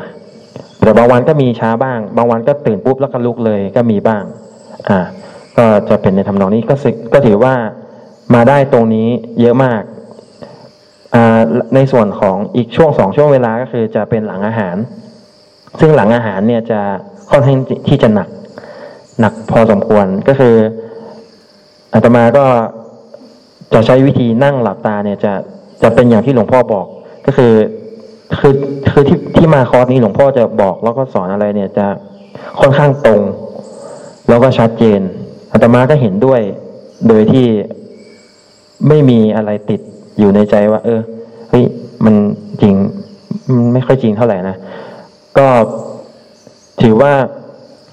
แต่บางวันก็มีช้าบ้าง บางวันก็ตื่นปุ๊บแล้วก็ลุกเลยก็มีบ้าง อ่า ก็จะเป็นในทำนองนี้ก็ก็ถือว่ามาได้ตรงนี้เยอะมาก อ่าในส่วนของอีกช่วงสองช่วงเวลาก็คือจะเป็นหลังอาหาร ซึ่งหลังอาหารเนี่ยจะค่อนข้างที่จะหนักหนักพอสมควรก็คืออาตมาก็จะใช้วิธีนั่งหลับตาเนี่ยจะจะเป็นอย่างที่หลวงพ่อบอก ก็คือคือคือที่ที่มาคอร์สนี้หลวงพ่อจะบอกแล้วก็สอนอะไรเนี่ยจะค่อนข้างตรง แล้วก็ชัดเจนอาตมาก็เห็นด้วย โดยที่ไม่มีอะไรติดอยู่ในใจว่า เออเฮ้ยมันจริงมันไม่ค่อยจริงเท่าไหร่นะ ก็ถือว่า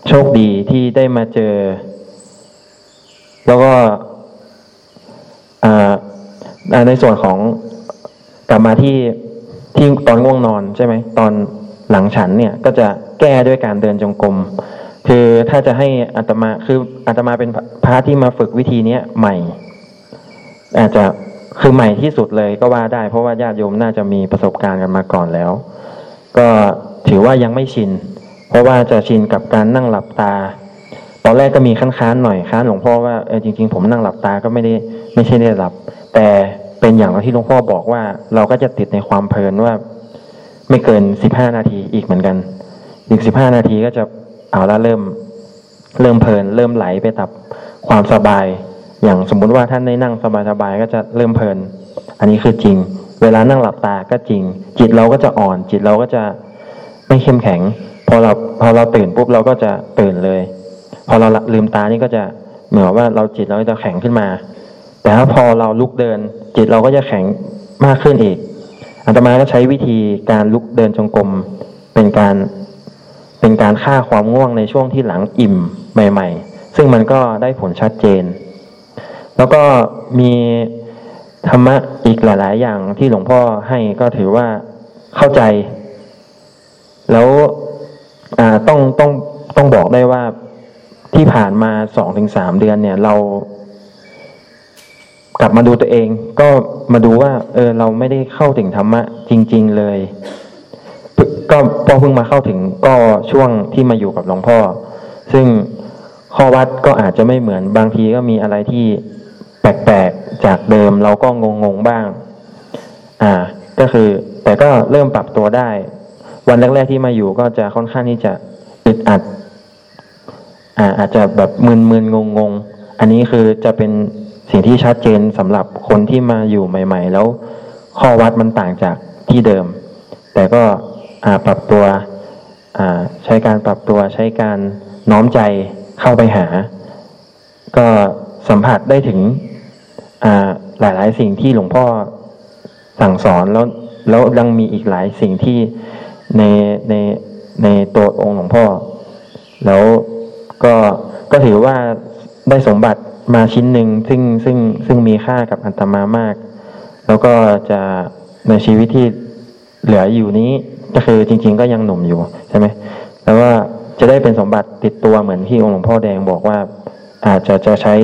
โชคดีที่ได้มาเจอ แล้วก็ในส่วนของกลับมาที่ที่ตอนง่วงนอนใช่ไหมตอนหลังฉันเนี่ยก็จะแก้ด้วยการเดินจงกรมคือถ้าจะให้อัตมาคืออัตมาเป็นพระที่มาฝึกวิธีเนี้ยใหม่ อาจจะคือใหม่ที่สุดเลยก็ว่าได้ เพราะว่าญาติโยมน่าจะมีประสบการณ์กันมาก่อนแล้ว ก็ ถือว่ายังไม่ชิน เพราะว่าจะชินกับการนั่งหลับตา ตอนแรกก็มีค้านๆหน่อยค้านหลวงพ่อว่าเออจริง ๆ ผมนั่งหลับตาก็ไม่ได้ไม่ใช่ได้หลับ แต่เป็นอย่างที่หลวงพ่อบอกว่าเราก็จะติดในความเพลินว่า ไม่เกินสิบห้านาทีอีกเหมือนกัน อีกสิบห้านาทีก็จะเอาละเริ่ม เริ่มเพลิน เริ่มไหลไปตับความสบาย อย่างสมมุติว่าท่านได้นั่งสบายๆก็จะเริ่มเพลิน อันนี้คือจริง เวลานั่งหลับตาก็จริง จิตเราก็จะอ่อน จิตเราก็จะ ไม่เข้มแข็ง พอเราพอเราตื่นปุ๊บเราก็จะตื่นเลย พอเราลืมตานี่ก็จะเหมือนว่าเราจิตเราจะแข็งขึ้นมา แต่ถ้าพอเราลุกเดิน จิตเราก็จะแข็งมากขึ้นอีกอาตมาก็ใช้วิธีการลุกเดินจงกรมเป็นการเป็นการฆ่าความง่วงในช่วงที่หลังอิ่มใหม่ ๆ ซึ่งมันก็ได้ผลชัดเจน แล้วก็มีธรรมะอีกหลาย ๆ อย่างที่หลวงพ่อให้ก็ถือว่าเข้าใจ แล้วต้องต้องต้องบอกได้ว่าที่ผ่านมาสองถึงสามเดือนเนี่ย เรากลับมาดูตัวเอง ก็มาดูว่า เออ เราไม่ได้เข้าถึงธรรมะ จริง ๆ เลย ก็พอเพิ่งมาเข้าถึงก็ช่วงที่มาอยู่กับหลวงพ่อ ซึ่งข้อวัดก็อาจจะไม่เหมือนบางทีก็มีอะไรที่แปลกๆจากเดิม เราก็งงๆบ้าง อ่า ก็คือ แต่ก็เริ่มปรับตัวได้ วันแรกๆที่มาอยู่ก็จะค่อนข้างที่จะอึดอัดอาอาจจะแบบมึนๆงงๆอันนี้คือจะเป็นสิ่งที่ชัดเจนสำหรับคนที่มาอยู่ใหม่ ๆ แล้วข้อวัดมันต่างจากที่เดิม แต่ก็ปรับตัวใช้การปรับตัวใช้การน้อมใจเข้าไปหา ก็สัมผัสได้ถึงหลายๆ สิ่งที่หลวงพ่อสั่งสอนแล้วแล้วยังมีอีกหลายสิ่งที่ ในในในตัวองค์หลวงพ่อ แล้วก็ก็ถือว่าได้สมบัติมาชิ้นหนึ่งซึ่งซึ่งซึ่งมีค่ากับอัตมามาก แล้วก็จะในชีวิตที่เหลืออยู่นี้ก็คือจริง ๆ ก็ยังหนุ่มอยู่ใช่ไหมแล้วว่าจะได้เป็นสมบัติติดตัวเหมือนที่องค์หลวงพ่อแดงบอกว่า อาจจะจะใช้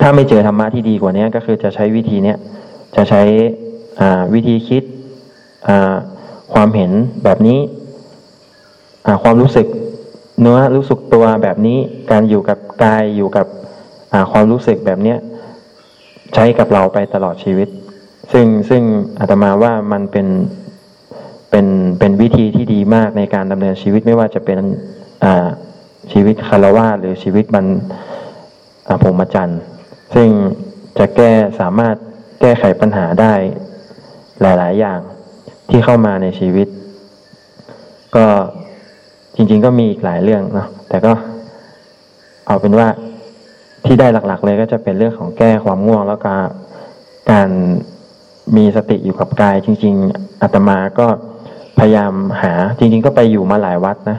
ถ้าไม่เจอธรรมะที่ดีกว่านี้ก็คือจะใช้วิธีเนี้ยจะใช้อ่าวิธีคิดอ่า ความเห็นแบบนี้ความรู้สึกเนื้อรู้สึกตัวแบบนี้การอยู่กับกายอยู่กับความรู้สึกแบบเนี้ยใช้กับเราไปตลอดชีวิต ซึ่งซึ่งอาตมาว่ามันเป็นเป็นเป็นวิธีที่ดีมากในการดำเนินชีวิตไม่ว่าจะเป็นชีวิตคารวะหรือชีวิตบรรอ่าพรหมจรรย์ซึ่งจะแก้สามารถแก้ไขปัญหาได้หลาย ๆ อย่าง ที่เข้ามาในชีวิต ก็จริง ๆ ก็มีอีกหลายเรื่องเนาะแต่ก็เอาเป็นว่าที่ได้หลัก ๆ เลยก็จะเป็นเรื่องของแก้ความง่วง แล้วก็การมีสติอยู่กับกาย จริง ๆอาตมาก็พยายามหา จริง ๆ ก็ไปอยู่มาหลายวัดนะ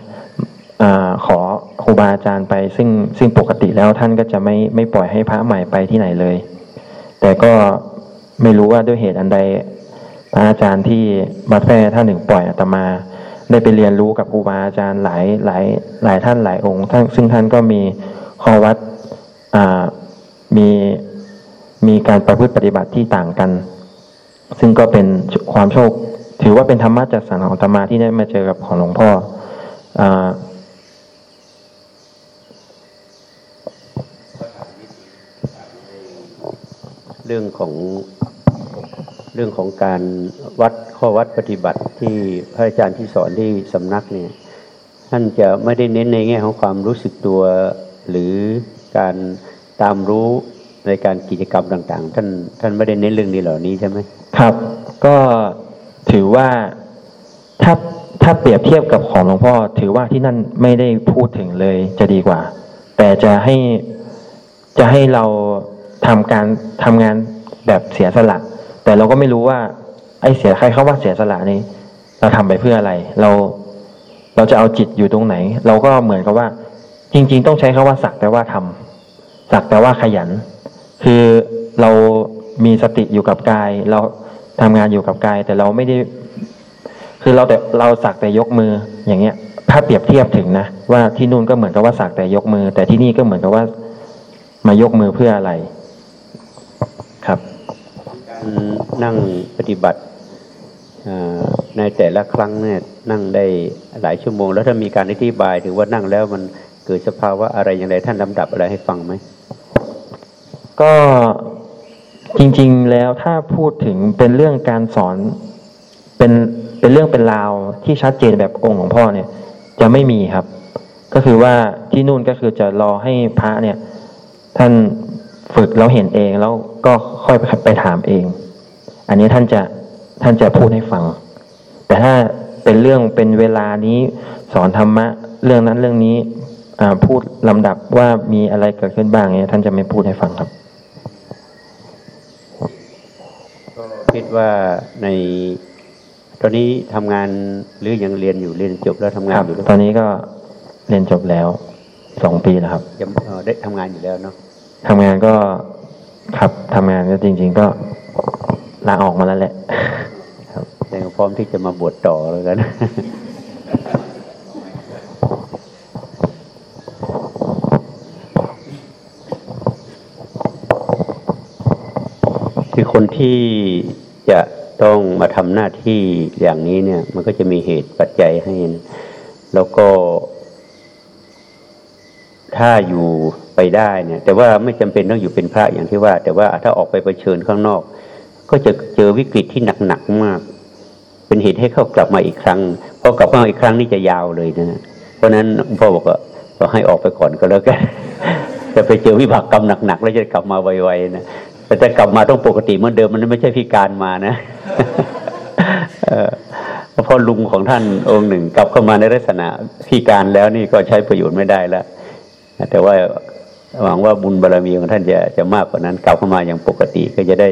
อขอครูบาอาจารย์ไป ซึ่งซึ่งปกติแล้วท่านก็จะไม่ไม่ปล่อยให้พระใหม่ไปที่ไหนเลย แต่ก็ไม่รู้ว่าด้วยเหตุอันใด อาจารย์ที่บัดแพร่ท่านหนึ่งปล่อยอาตมา ได้ไปเรียนรู้กับครูบาอาจารย์หลายหลายหลายท่านหลายองค์ท่านซึ่งท่านก็มีข้อวัดมีมีการประพฤติปฏิบัติที่ต่างกัน ซึ่งก็เป็นความโชค ถือว่าเป็นธรรมะจัดสรรของอาตมาที่ได้มาเจอกับของหลวงพ่ออเรื่องของ เรื่องของการวัดข้อวัดปฏิบัติที่พระอาจารย์ที่สอนที่สำนักเนี่ยท่านจะไม่ได้เน้นในแง่ของความรู้สึกตัวหรือการตามรู้ในการกิจกรรมต่าง ๆ ท่านท่านไม่ได้เน้นเรื่องนี้เหล่านี้ใช่ไหมครับ ก็ถือว่าถ้าถ้าเปรียบเทียบกับของหลวงพ่อ ถือว่าที่นั่นไม่ได้พูดถึงเลยจะดีกว่า แต่จะให้จะให้เราทำการทำงานแบบเสียสละ แต่เราก็ไม่รู้ว่า ไอ้เสียใครเขาว่าเสียสละนี้ เราทำไปเพื่ออะไร เราเราจะเอาจิตอยู่ตรงไหน เราก็เหมือนกับว่า จริง ๆ ต้องใช้คาว่าสักแต่ว่าทำสักแต่ว่าขยัน คือเรามีสติอยู่กับกาย เราทำงานอยู่กับกาย แต่เราไม่ได้ คือเราแต่เราสักแต่ยกมืออย่างเงี้ย ถ้าเปรียบเทียบถึงนะว่าที่นู่นก็เหมือนกับว่าสักแต่ยกมือ แต่ที่นี่ก็เหมือนกับว่ามายกมือเพื่ออะไรครับ นั่งปฏิบัติในแต่ละครั้งเนี่ยนั่งได้หลายชั่วโมง แล้วถ้ามีการอธิบายถึงว่านั่งแล้วมันเกิดสภาวะอะไรอย่างไรท่านลำดับอะไรให้ฟังไหม ก็จริง ๆ แล้วถ้าพูดถึงเป็นเรื่องการสอนเป็นเป็นเรื่องเป็นราวที่ชัดเจนแบบองค์หลวงพ่อเนี่ย จะไม่มีครับ ก็คือว่าที่นู่นก็คือจะรอให้พระเนี่ย ท่าน ฝึกแล้วเห็นเองแล้วก็ค่อยไปไปถามเอง อันนี้ท่านจะท่านจะพูดให้ฟัง แต่ถ้าเป็นเรื่องเป็นเวลานี้สอนธรรมะ เรื่องนั้นเรื่องนี้อ่าพูดลำดับว่ามีอะไรเกิดขึ้นบ้างเนี่ยท่านจะไม่พูดให้ฟังครับ ก็คิดว่าในตอนนี้ทำงานหรือยังเรียนอยู่เรียนจบแล้วทำงาคนรับอยู่หรือตอนนี้ก็เรียนจบแล้วสองปีแล้วครับยังเอ่อได้ทำงานอยู่แล้วเนาะ ทำงานก็ครับทำงานก็จริง ๆ ก็ลาออกมาแล้วแหละแต่ก็พร้อมที่จะมาบวชต่อแล้วกันคือคนที่จะต้องมาทำหน้าที่อย่างนี้เนี่ย มันก็จะมีเหตุปัจจัยให้ แล้วก็ ถ้าอยู่ ไปได้เนี่ย แต่ว่าไม่จำเป็นต้องอยู่เป็นพระอย่างที่ว่า แต่ว่าถ้าออกไปเผชิญข้างนอก ก็จะเจอวิกฤตที่หนักๆมาก เป็นเหตุให้เขากลับมาอีกครั้งพอกลับมาอีกครั้งนี่จะยาวเลยนะเพราะฉะนั้นพ่อบอกว่าก็ให้ออกไปก่อนก็แล้วกันจะไปเจอวิบากกรรมหนักๆแล้วจะกลับมาไวๆนะแต่จะกลับมาต้องปกติเหมือนเดิมมันไม่ใช่พิการมานะเพราะลุงของท่านองค์หนึ่ง กลับเข้ามาในลักษณะพิการแล้วนี่ก็ใช้ประโยชน์ไม่ได้แล้วแต่ว่า หวังว่าบุญบารรมีของท่านจะจะมากกว่านั้นกลับเข้ามาอย่างปกติก็จะได้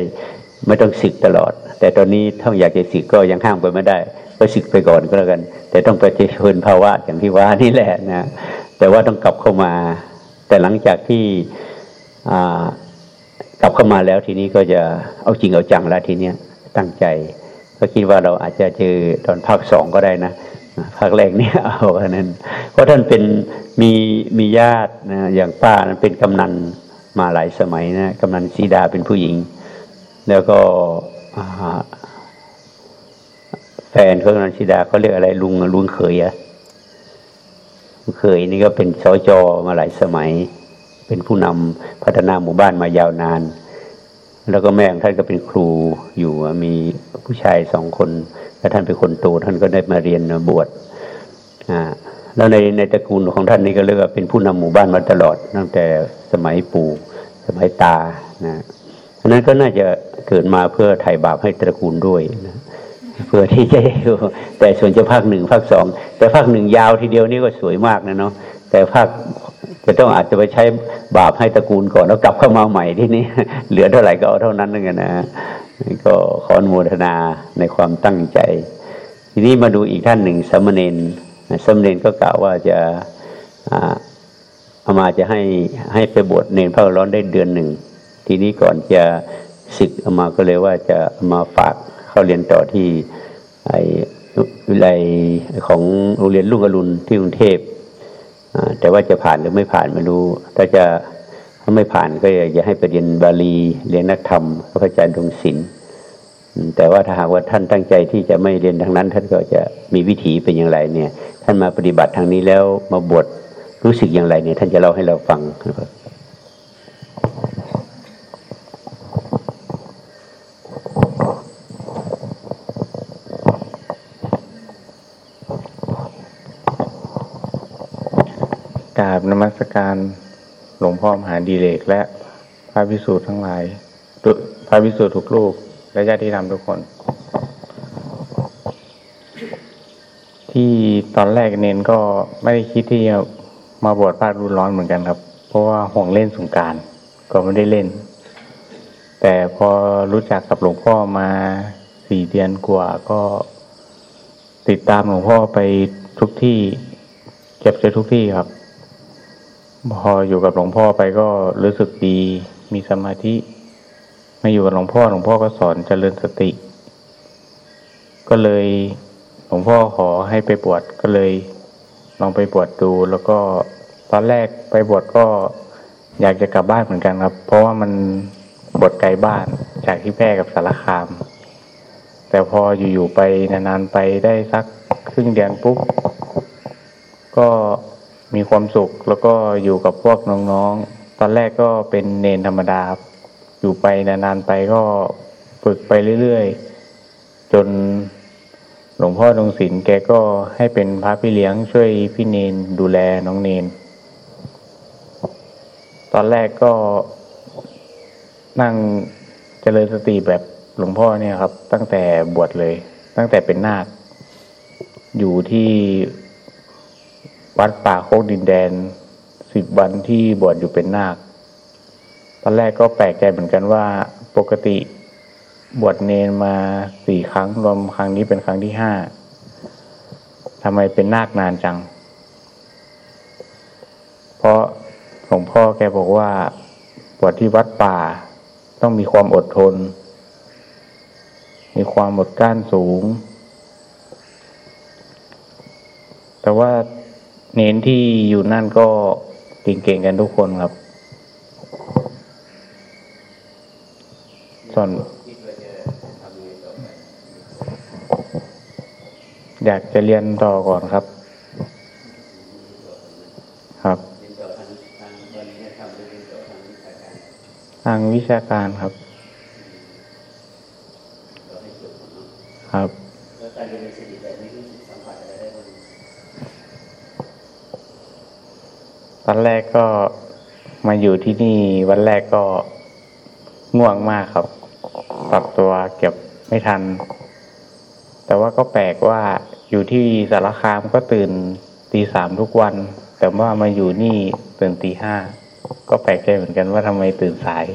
ไม่ต้องศึกตลอด แต่ตอนนี้ถ้าอยากจะศึกก็ยังห้ามไปไม่ได้ก็ศึกไปก่อนก็แล้วกัน แต่ต้องไปเชิญภาวะอย่างที่ว่านี่แหละนะแต่ว่าต้องกลับเข้ามา แต่หลังจากที่กลับเข้ามาแล้วทีนี้ก็จะเอาจริงเอาจังแล้วทีเนี้ยตั้งใจ ก็คิดว่าเราอาจจะเจอตอนภาคสองก็ได้นะ ภาคแรกเนี่ยเอาอันนั้น เพราะท่านเป็นมีมีญาตินะอย่างป้านั้นเป็นกำนันมาหลายสมัยนะกำนันสีดาเป็นผู้หญิง แล้วก็แฟนเขากำนันสีดาเขาเรียกอะไรลุงลุงเขยอะเคยนี่ก็เป็นสจมาหลายสมัย เป็นผู้นำพัฒนาหมู่บ้านมายาวนาน แล้วก็แม่ของท่านก็เป็นครูอยู่มีผู้ชายสองคนแล้วท่านเป็นคนโตท่านก็ได้มาเรียนบวชอ่าแล้วในในตระกูลของท่านนี่ก็เรียกว่าเป็นผู้นำหมู่บ้านมาตลอด ตั้งแต่สมัยปู่สมัยตานะเพราะนั้นก็น่าจะเกิดมาเพื่อไถ่บาปให้ตระกูลด้วยนะเพื่อที่จะแต่ส่วนจะภาคหนึ่งภาคสองแต่ภาคหนึ่งยาวทีเดียวนี่ก็สวยมากนะเนาะแต่ภาค จะต้องอาจจะไปใช้บาปให้ตระกูลก่อนแล้วกลับเข้ามาใหม่ที่นี่เหลือเท่าไหร่ก็เอาเท่านั้นนึงนะก็ขออนุโมทนาในความตั้งใจ ทีนี้มาดูอีกท่านหนึ่งสมณเณรสมณเณรก็กล่าวว่าจะเอามาจะให้ให้ไปบวชเนรพระร้อนได้เดือนหนึ่ง ทีนี้ก่อนจะศึกเอามาก็เลยว่าจะมาฝากเข้าเรียนต่อที่ไอวิไลของโรงเรียนลูกอรุณที่กรุงเทพ แต่ว่าจะผ่านหรือไม่ผ่านไม่รู้ ถ้าจะถ้าไม่ผ่านก็อยาให้ไปเรียนบาลีเรียนนักธรรมพระอาจารย์ดวงศิลป์แต่ว่าถ้าหากว่าท่านตั้งใจที่จะไม่เรียนทางนั้น ท่านก็จะมีวิถีเป็นอย่างไรเนี่ย ท่านมาปฏิบัติทางนี้แล้วมาบวชรู้สึกอย่างไรเนี่ย ท่านจะเล่าให้เราฟังนะครับกราบนมั สการหลวงพ่อมหาดีเลกและพระพิสูจน์ทั้งหลายพระพิสูจน์ทุกลูกและญาติธรรมทุกคน ที่ตอนแรกเน้นก็ไม่ได้คิดที่จะมาบวชพระรุนร้อนเหมือนกันครับ เพราะว่าห่วงเล่นสงการก็ไม่ได้เล่น แต่พอรู้จักกับหลวงพ่อมาสี่เดือนกว่าก็ติดตามหลวงพ่อไปทุกที่ เก็บใจทุกที่ครับ พออยู่กับหลวงพ่อไปก็รู้สึกดี มีสมาธิมาอยู่กับหลวงพ่อหลวงพ่อก็สอนเจริญสติ ก็เลยหลวงพ่อขอให้ไปบวชก็เลยลองไปบวชดดูแล้วก็ตอนแรกไปบวชก็อยากจะกลับบ้านเหมือนกันครับ เพราะว่ามันบวชไกลบ้านจากที่แพร่กับสารคาม แต่พออยู่ๆไปนานๆไปได้สักครึ่งเดือนปุ๊บก็ มีความสุขแล้วก็อยู่กับพวกน้องๆ ตอนแรกก็เป็นเนนธรรมดาอยู่ไปนานๆไปก็ฝึกไปเรื่อยๆ จนหลวงพ่อดงศิลแกก็ให้เป็นพระพี่เลี้ยงช่วยพี่เนนดูแลน้องเนน ตอนแรกก็นั่งเจริญสติแบบหลวงพ่อเนี่ยครับ ตั้งแต่บวชเลย ตั้งแต่เป็นนาคอยู่ที่ วัดป่าโคกดินแดนสิบวันที่บวชอยู่เป็นนาค ตอนแรกก็แปลกใจเหมือนกันว่าปกติบวชเนนมาสี่ครั้งรวมครั้งนี้เป็นครั้งที่ห้าทำไมเป็นนาคนานจัง เพราะหลวงพ่อแกบอกว่าบวชที่วัดป่าต้องมีความอดทน มีความอดกลั้นสูง แต่ว่า เน้นที่อยู่นั่นก็เก่งๆกันทุกคนครับส่วนอยากจะเรียนต่อก่อนครับ ครับ ทางวิชาการครับ ครับ ตอนแรกก็มาอยู่ที่นี่วันแรกก็ง่วงมากครับ ปรับตัวเก็บไม่ทัน แต่ว่าก็แปลกว่าอยู่ที่สารคามก็ตื่นตีสามทุกวัน แต่ว่ามาอยู่นี่ตื่นตีห้าก็แปลกใจเหมือนกันว่าทำไมตื่นสาย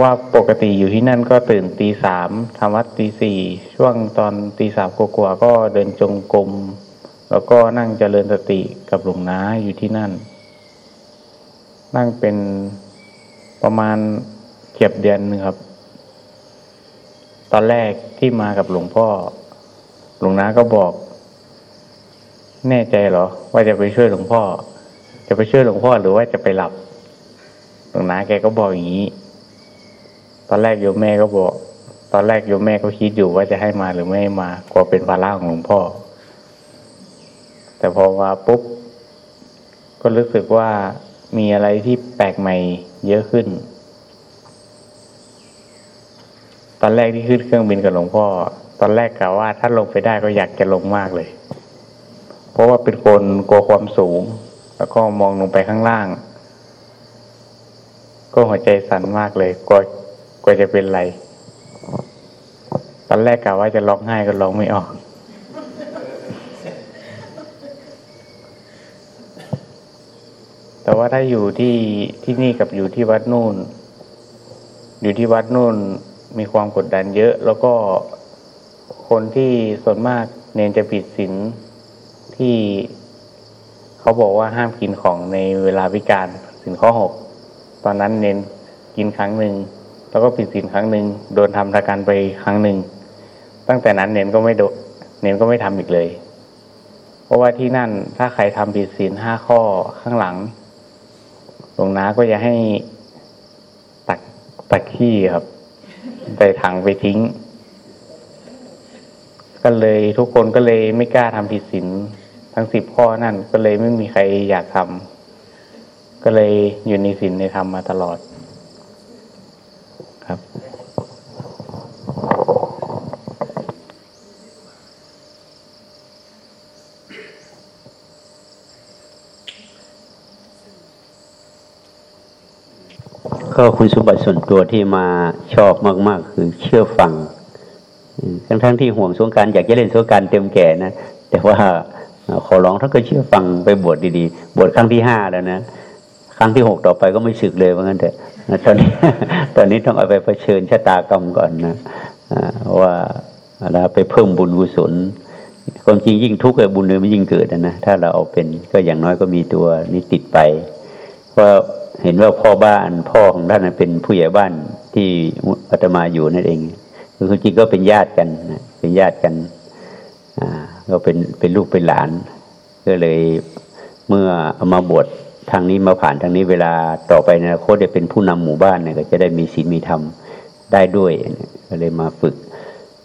ว่าปกติอยู่ที่นั่นก็ตื่นตีสามทำวัดตีสี่ช่วงตอนตีสามกว่าๆก็เดินจงกรม แล้วก็นั่งเจริญสติกับหลวงน้าอยู่ที่นั่น นั่งเป็นประมาณเก็บเดือนนึงครับ ตอนแรกที่มากับหลวงพ่อ หลวงน้าก็บอก แน่ใจเหรอ ว่าจะไปช่วยหลวงพ่อ จะไปช่วยหลวงพ่อหรือว่าจะไปหลับ หลวงน้าแกก็บอกอย่างนี้ ตอนแรกโยมแม่ก็บอก ตอนแรกโยมแม่ก็คิดอยู่ว่าจะให้มาหรือไม่ให้มากลัวเป็นภาระของหลวงพ่อ แต่พอมาปุ๊บ ก็รู้สึกว่ามีอะไรที่แปลกใหม่เยอะขึ้น ตอนแรกที่ขึ้นเครื่องบินกับหลวงพ่อ ตอนแรกกะว่าถ้าลงไปได้ก็อยากจะลงมากเลย เพราะว่าเป็นคนกลัวความสูง แล้วก็มองลงไปข้างล่าง ก็หัวใจสั่นมากเลยกลัวกลัวจะเป็นไร ตอนแรกกะว่าจะร้องไห้ก็ร้องไม่ออก แต่ว่าถ้าอยู่ที่ที่นี่กับอยู่ที่วัดนู่น อยู่ที่วัดนู่นมีความกดดันเยอะ แล้วก็คนที่ส่วนมากเนนจะผิดศีลที่เขาบอกว่าห้ามกินของในเวลาวิการศีลข้อหกตอนนั้นเนนกินครั้งหนึ่งแล้วก็ผิดศีลครั้งหนึ่งโดนทำประกันไปครั้งหนึ่งตั้งแต่นั้นเนนก็ไม่โดเนนก็ไม่ทำอีกเลย เพราะว่าที่นั่นถ้าใครทำผิดศีลห้าข้อข้างหลัง ลวงน้าก็จะให้ตักตักขี้ครับ ไปถังไปทิ้ง ก็เลยทุกคนก็เลยไม่กล้าทำผิดศีลทั้งสิบข้อนั่น ก็เลยไม่มีใครอยากทำก็เลยอยู่ในศีลในธรรมมาตลอดครับ ก็คุณสมบัติส่วนตัวที่มาชอบมาก ๆ คือเชื่อฟัง ทั้งๆที่ห่วงสงการอยากจะเล่นสงการเต็มแก่นะ แต่ว่าขอร้องถ้าเกิดเชื่อฟังไปบวชดีๆ บวชครั้งที่ห้าแล้วนะ ครั้งที่หกต่อไปก็ไม่สึกเลยว่างั้นเถอะตอนนี้ตอนนี้ต้องเอาไปเผชิญชะตากรรมก่อนนะว่าเราไปเพิ่มบุญกุศลความจริงยิ่งทุกข์บุญเลยมันยิ่งเกิดนะถ้าเราเอาเป็นก็อย่างน้อยก็มีตัวนี้ติดไปเพรา เห็นว่าพ่อบ้านพ่อของท่านเป็นผู้ใหญ่บ้านที่อาตมาอยู่นั่นเองคือจริงก็เป็นญาติกันเป็นญาติกันก็เป็นเป็นลูกเป็นหลาน ก็เลยเมื่อเอามาบวชทางนี้มาผ่านทางนี้เวลาต่อไปในอนาคตจะเป็นผู้นำหมู่บ้านเนี่ยก็จะได้มีศีลมีธรรมได้ด้วยก็เลยมาฝึก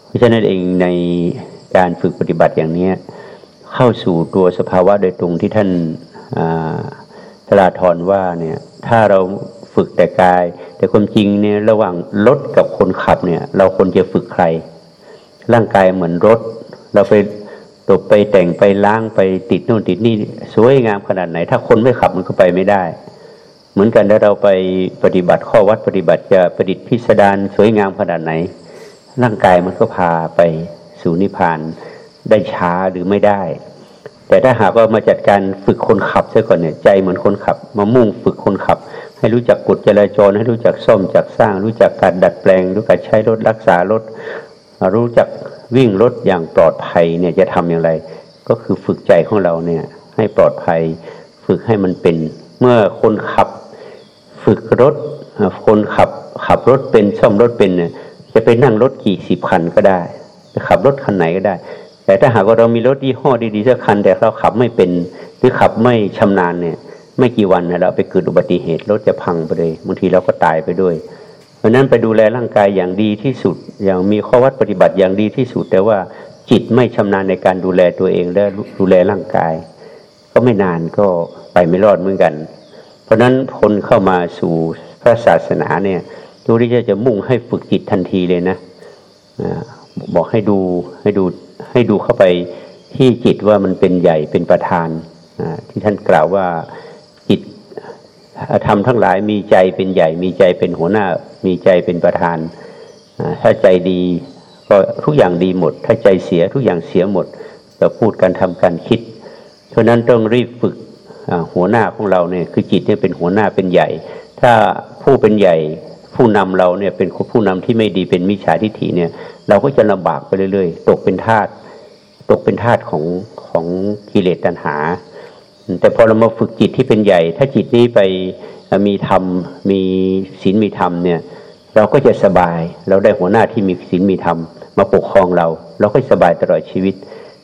เพราะฉะนั้นเองในการฝึกปฏิบัติอย่างเนี้ยเข้าสู่ตัวสภาวะโดยตรงที่ท่านอ่าธราธรว่าเนี่ย ถ้าเราฝึกแต่กาย แต่ความจริงเนี่ยระหว่างรถกับคนขับเนี่ย เราควรจะฝึกใคร ร่างกายเหมือนรถ เราไปตบไปแต่งไปล้างไปติดโน่นติดนี่สวยงามขนาดไหน ถ้าคนไม่ขับมันก็ไปไม่ได้ เหมือนกันถ้าเราไปปฏิบัติข้อวัดปฏิบัติจะประดิษฐ์พิสดารสวยงามขนาดไหน ร่างกายมันก็พาไปสู่นิพพานได้ช้าหรือไม่ได้ แต่ถ้าหากว่ามาจัดการฝึกคนขับซะก่อนเนี่ยใจเหมือนคนขับ มามุ่งฝึกคนขับ ให้รู้จักกฎจราจรให้รู้จักซ่อมจักสร้าง รู้จักการดัดแปลง รู้จักใช้รถรักษารถ รู้จักวิ่งรถอย่างปลอดภัยเนี่ยจะทำอย่างไร ก็คือฝึกใจของเราเนี่ยให้ปลอดภัย ฝึกให้มันเป็น เมื่อคนขับ ฝึกรถคนขับขับรถเป็นซ่อมรถเป็นเนี่ยจะไปนั่งรถกี่สิบคันก็ได้จะขับรถคันไหนก็ได้ แต่ถ้าหากว่าเรามีรถยี่ห้อดีๆสักคัน แต่เราขับไม่เป็นหรือขับไม่ชำนาญเนี่ย ไม่กี่วันนะเราไปเกิดอุบัติเหตุรถจะพังไปเลยบางทีเราก็ตายไปด้วย เพราะนั้นไปดูแลร่างกายอย่างดีที่สุด อย่างมีข้อวัดปฏิบัติอย่างดีที่สุด แต่ว่าจิตไม่ชำนาญในการดูแลตัวเองและดูแลร่างกาย ก็ไม่นานก็ไปไม่รอดเหมือนกัน เพราะฉะนั้นคนเข้ามาสู่พระศาสนาเนี่ยพระพุทธเจ้าจะมุ่งให้ฝึกจิตทันทีเลยนะบอกให้ดูให้ดู ให้ดูเข้าไปที่จิตว่ามันเป็นใหญ่เป็นประธานที่ท่านกล่าวว่าจิตธรรมทั้งหลายมีใจเป็นใหญ่ มีใจเป็นหัวหน้า มีใจเป็นประธานถ้าใจดีก็ทุกอย่างดีหมด ถ้าใจเสียทุกอย่างเสียหมดเราพูดการทำการคิด เพราะนั้นต้องรีบฝึกหัวหน้าของเราเนี่ยคือจิตเนี่ยเป็นหัวหน้าเป็นใหญ่ ถ้าผู้เป็นใหญ่ผู้นำเราเนี่ยเป็นผู้นำที่ไม่ดีเป็นมิจฉาทิฏฐิเนี่ย เราก็จะลำบากไปเรื่อยๆ ตกเป็นทาสตกเป็นทาสของของกิเลสตัณหา แต่พอเรามาฝึกจิตที่เป็นใหญ่ ถ้าจิตนี้ไปมีธรรมมีศีลมีธรรมเนี่ย เราก็จะสบาย เราได้หัวหน้าที่มีศีลมีธรรมมาปกครองเรา เราก็สบายตลอดชีวิต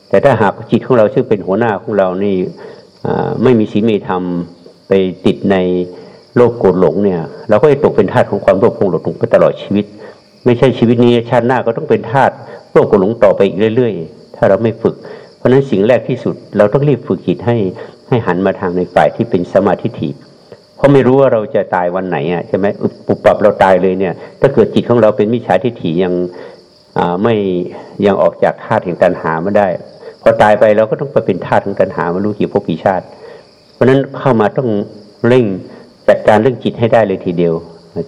แต่ถ้าหากจิตของเราซึ่งเป็นหัวหน้าของเรานี่ไม่มีศีลมีธรรมไปติดในโลกโกรธหลงเนี่ย เราก็จะตกเป็นทาสของความโลภโกรธหลงไปตลอดชีวิต ไม่ใช่ชีวิตนี้ชาติหน้าก็ต้องเป็นทาสโลภโกหลงต่อไปอีกเรื่อย ๆ ถ้าเราไม่ฝึก เพราะฉะนั้นสิ่งแรกที่สุด เราต้องรีบฝึกจิตให้ให้หันมาทางในฝ่ายที่เป็นสมาธิฐิเพราะไม่รู้ว่าเราจะตายวันไหนอะใช่ไหมปุบปับเราตายเลยเนี่ย ถ้าเกิดจิตของเราเป็นมิจฉาทิฏฐิยังไม่ยังออกจากธาตุแห่งตัณหาไม่ได้ พอตายไปเราก็ต้องไปเป็นธาตุของตัณหาไม่รู้กี่ภพกี่ชาติ เพราะฉะนั้นเข้ามาต้องเร่งจัดการเรื่องจิตให้ได้เลยทีเดียว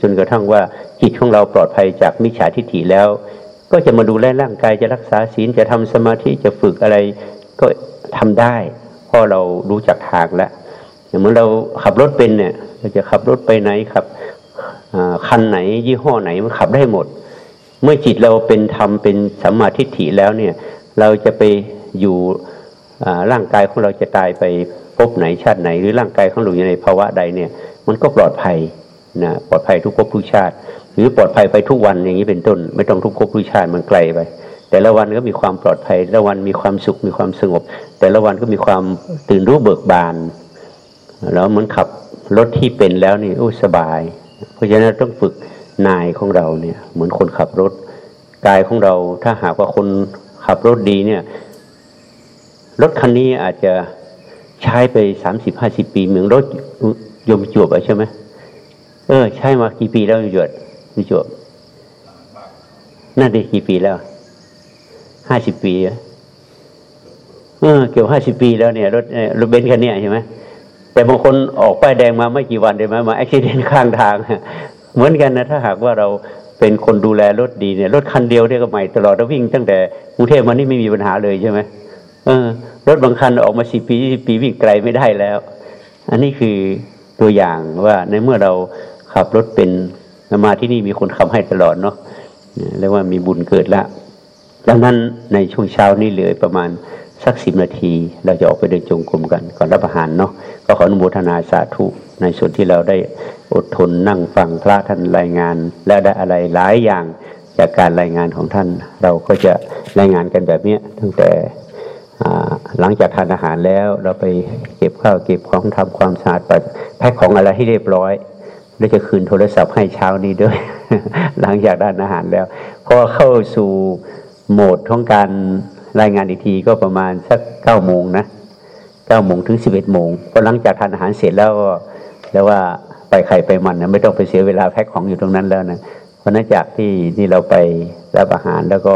จนกระทั่งว่าจิตของเราปลอดภัยจากมิจฉาทิฏฐิแล้ว ก็จะมาดูแลร่างกายจะรักษาศีลจะทำสมาธิจะฝึกอะไรก็ทำได้เพราะเรารู้จักทางแล้วอย่างเหมือนเราขับรถเป็นเนี่ยเราจะขับรถไปไหนขับคันไหน ยี่ห้อไหนมันขับได้หมด เมื่อจิตเราเป็นธรรมเป็นสัมมาทิฏฐิแล้วเนี่ยเราจะไปอยู่ร่างกายของเราจะตายไปพบไหนชาติไหน หรือร่างกายของเราอยู่ในภาวะใดเนี่ย มันก็ปลอดภัย นะปลอดภัยทุกภพทุกชาติ หรือปลอดภัยไปทุกวันอย่างนี้เป็นต้น ไม่ต้องทุกภพทุกชาติมันไกลไป แต่ละวันก็มีความปลอดภัยแต่ละวันมีความสุขมีความสงบ แต่ละวันก็มีความตื่นรู้เบิกบาน แล้วมันขับรถที่เป็นแล้วนี่โอ้สบาย เพราะฉะนั้นต้องฝึกนายของเราเนี่ยเหมือนคนขับรถกายของเราถ้าหากว่าคนขับรถดีเนี่ยรถคันนี้อาจจะใช้ไปสามสิบห้าสิบปีเหมือนรถยมจวบใช่ไหม เออ ใช่มากี่ปีแล้วยมจวบยมจวบน่าด้กี่ปีแล้วห้าสิบปีเออเกี่ยวห้าสิบปีแล้วเนี่ยรถรถเบนซ์คันนี้ใช่ไหมแต่บางคนออกป้ายแดงมาไม่กี่วันเดียไหมมาอุบิเหตุข้างทางเหมือนกันนะถ้าหากว่าเราเป็นคนดูแลรถดีเนี่ยรถคันเดียวเนี่ยก็ใหม่ตลอดแล้ววิ่งตั้งแต่กรุงเทพมานี่ไม่มีปัญหาเลยใช่ไหมเออ รถบางคันออกมาสิปีสิปีวิ่งไกลไม่ได้แล้ว อันนี้คือตัวอย่างว่าในเมื่อเรา ขับรถเป็นมาที่นี่มีคนขับให้ตลอดเนาะเรียกว่ามีบุญเกิดละดังนั้นในช่วงเช้านี้เหลือประมาณสักสิบนาที เราจะออกไปเดินจงกรมกันก่อนรับอาหารเนาะก็ขออนุโมทนาสาธุในส่วนที่เราได้อดทนนั่งฟังพระท่านรายงาน และได้อะไรหลายอย่างจากการรายงานของท่าน เราก็จะรายงานกันแบบนี้ตั้งแต่หลังจากทานอาหารแล้วเราไปเก็บข้าวเก็บของทำความสะอาดแพ็คของอะไรให้เรียบร้อย แล้จะคืนโทรศัพท์ให้เช้านี้ด้วย หลังจากทานอาหารแล้วพอเข้าสู่โหมดของการรายงานอีกทีก็ประมาณสักเก้าโมงนะเก้าโมงถึงสิบเอ็ดโมงพอหลังจากทานอาหารเสร็จแล้วก็แล้วว่าไปไข่ไปมันนะไม่ต้องไปเสียเวลาแพ็คของอยู่ตรงนั้นแล้วนะเพราะนั้นจากที่นี่เราไปรับอาหารแล้วก็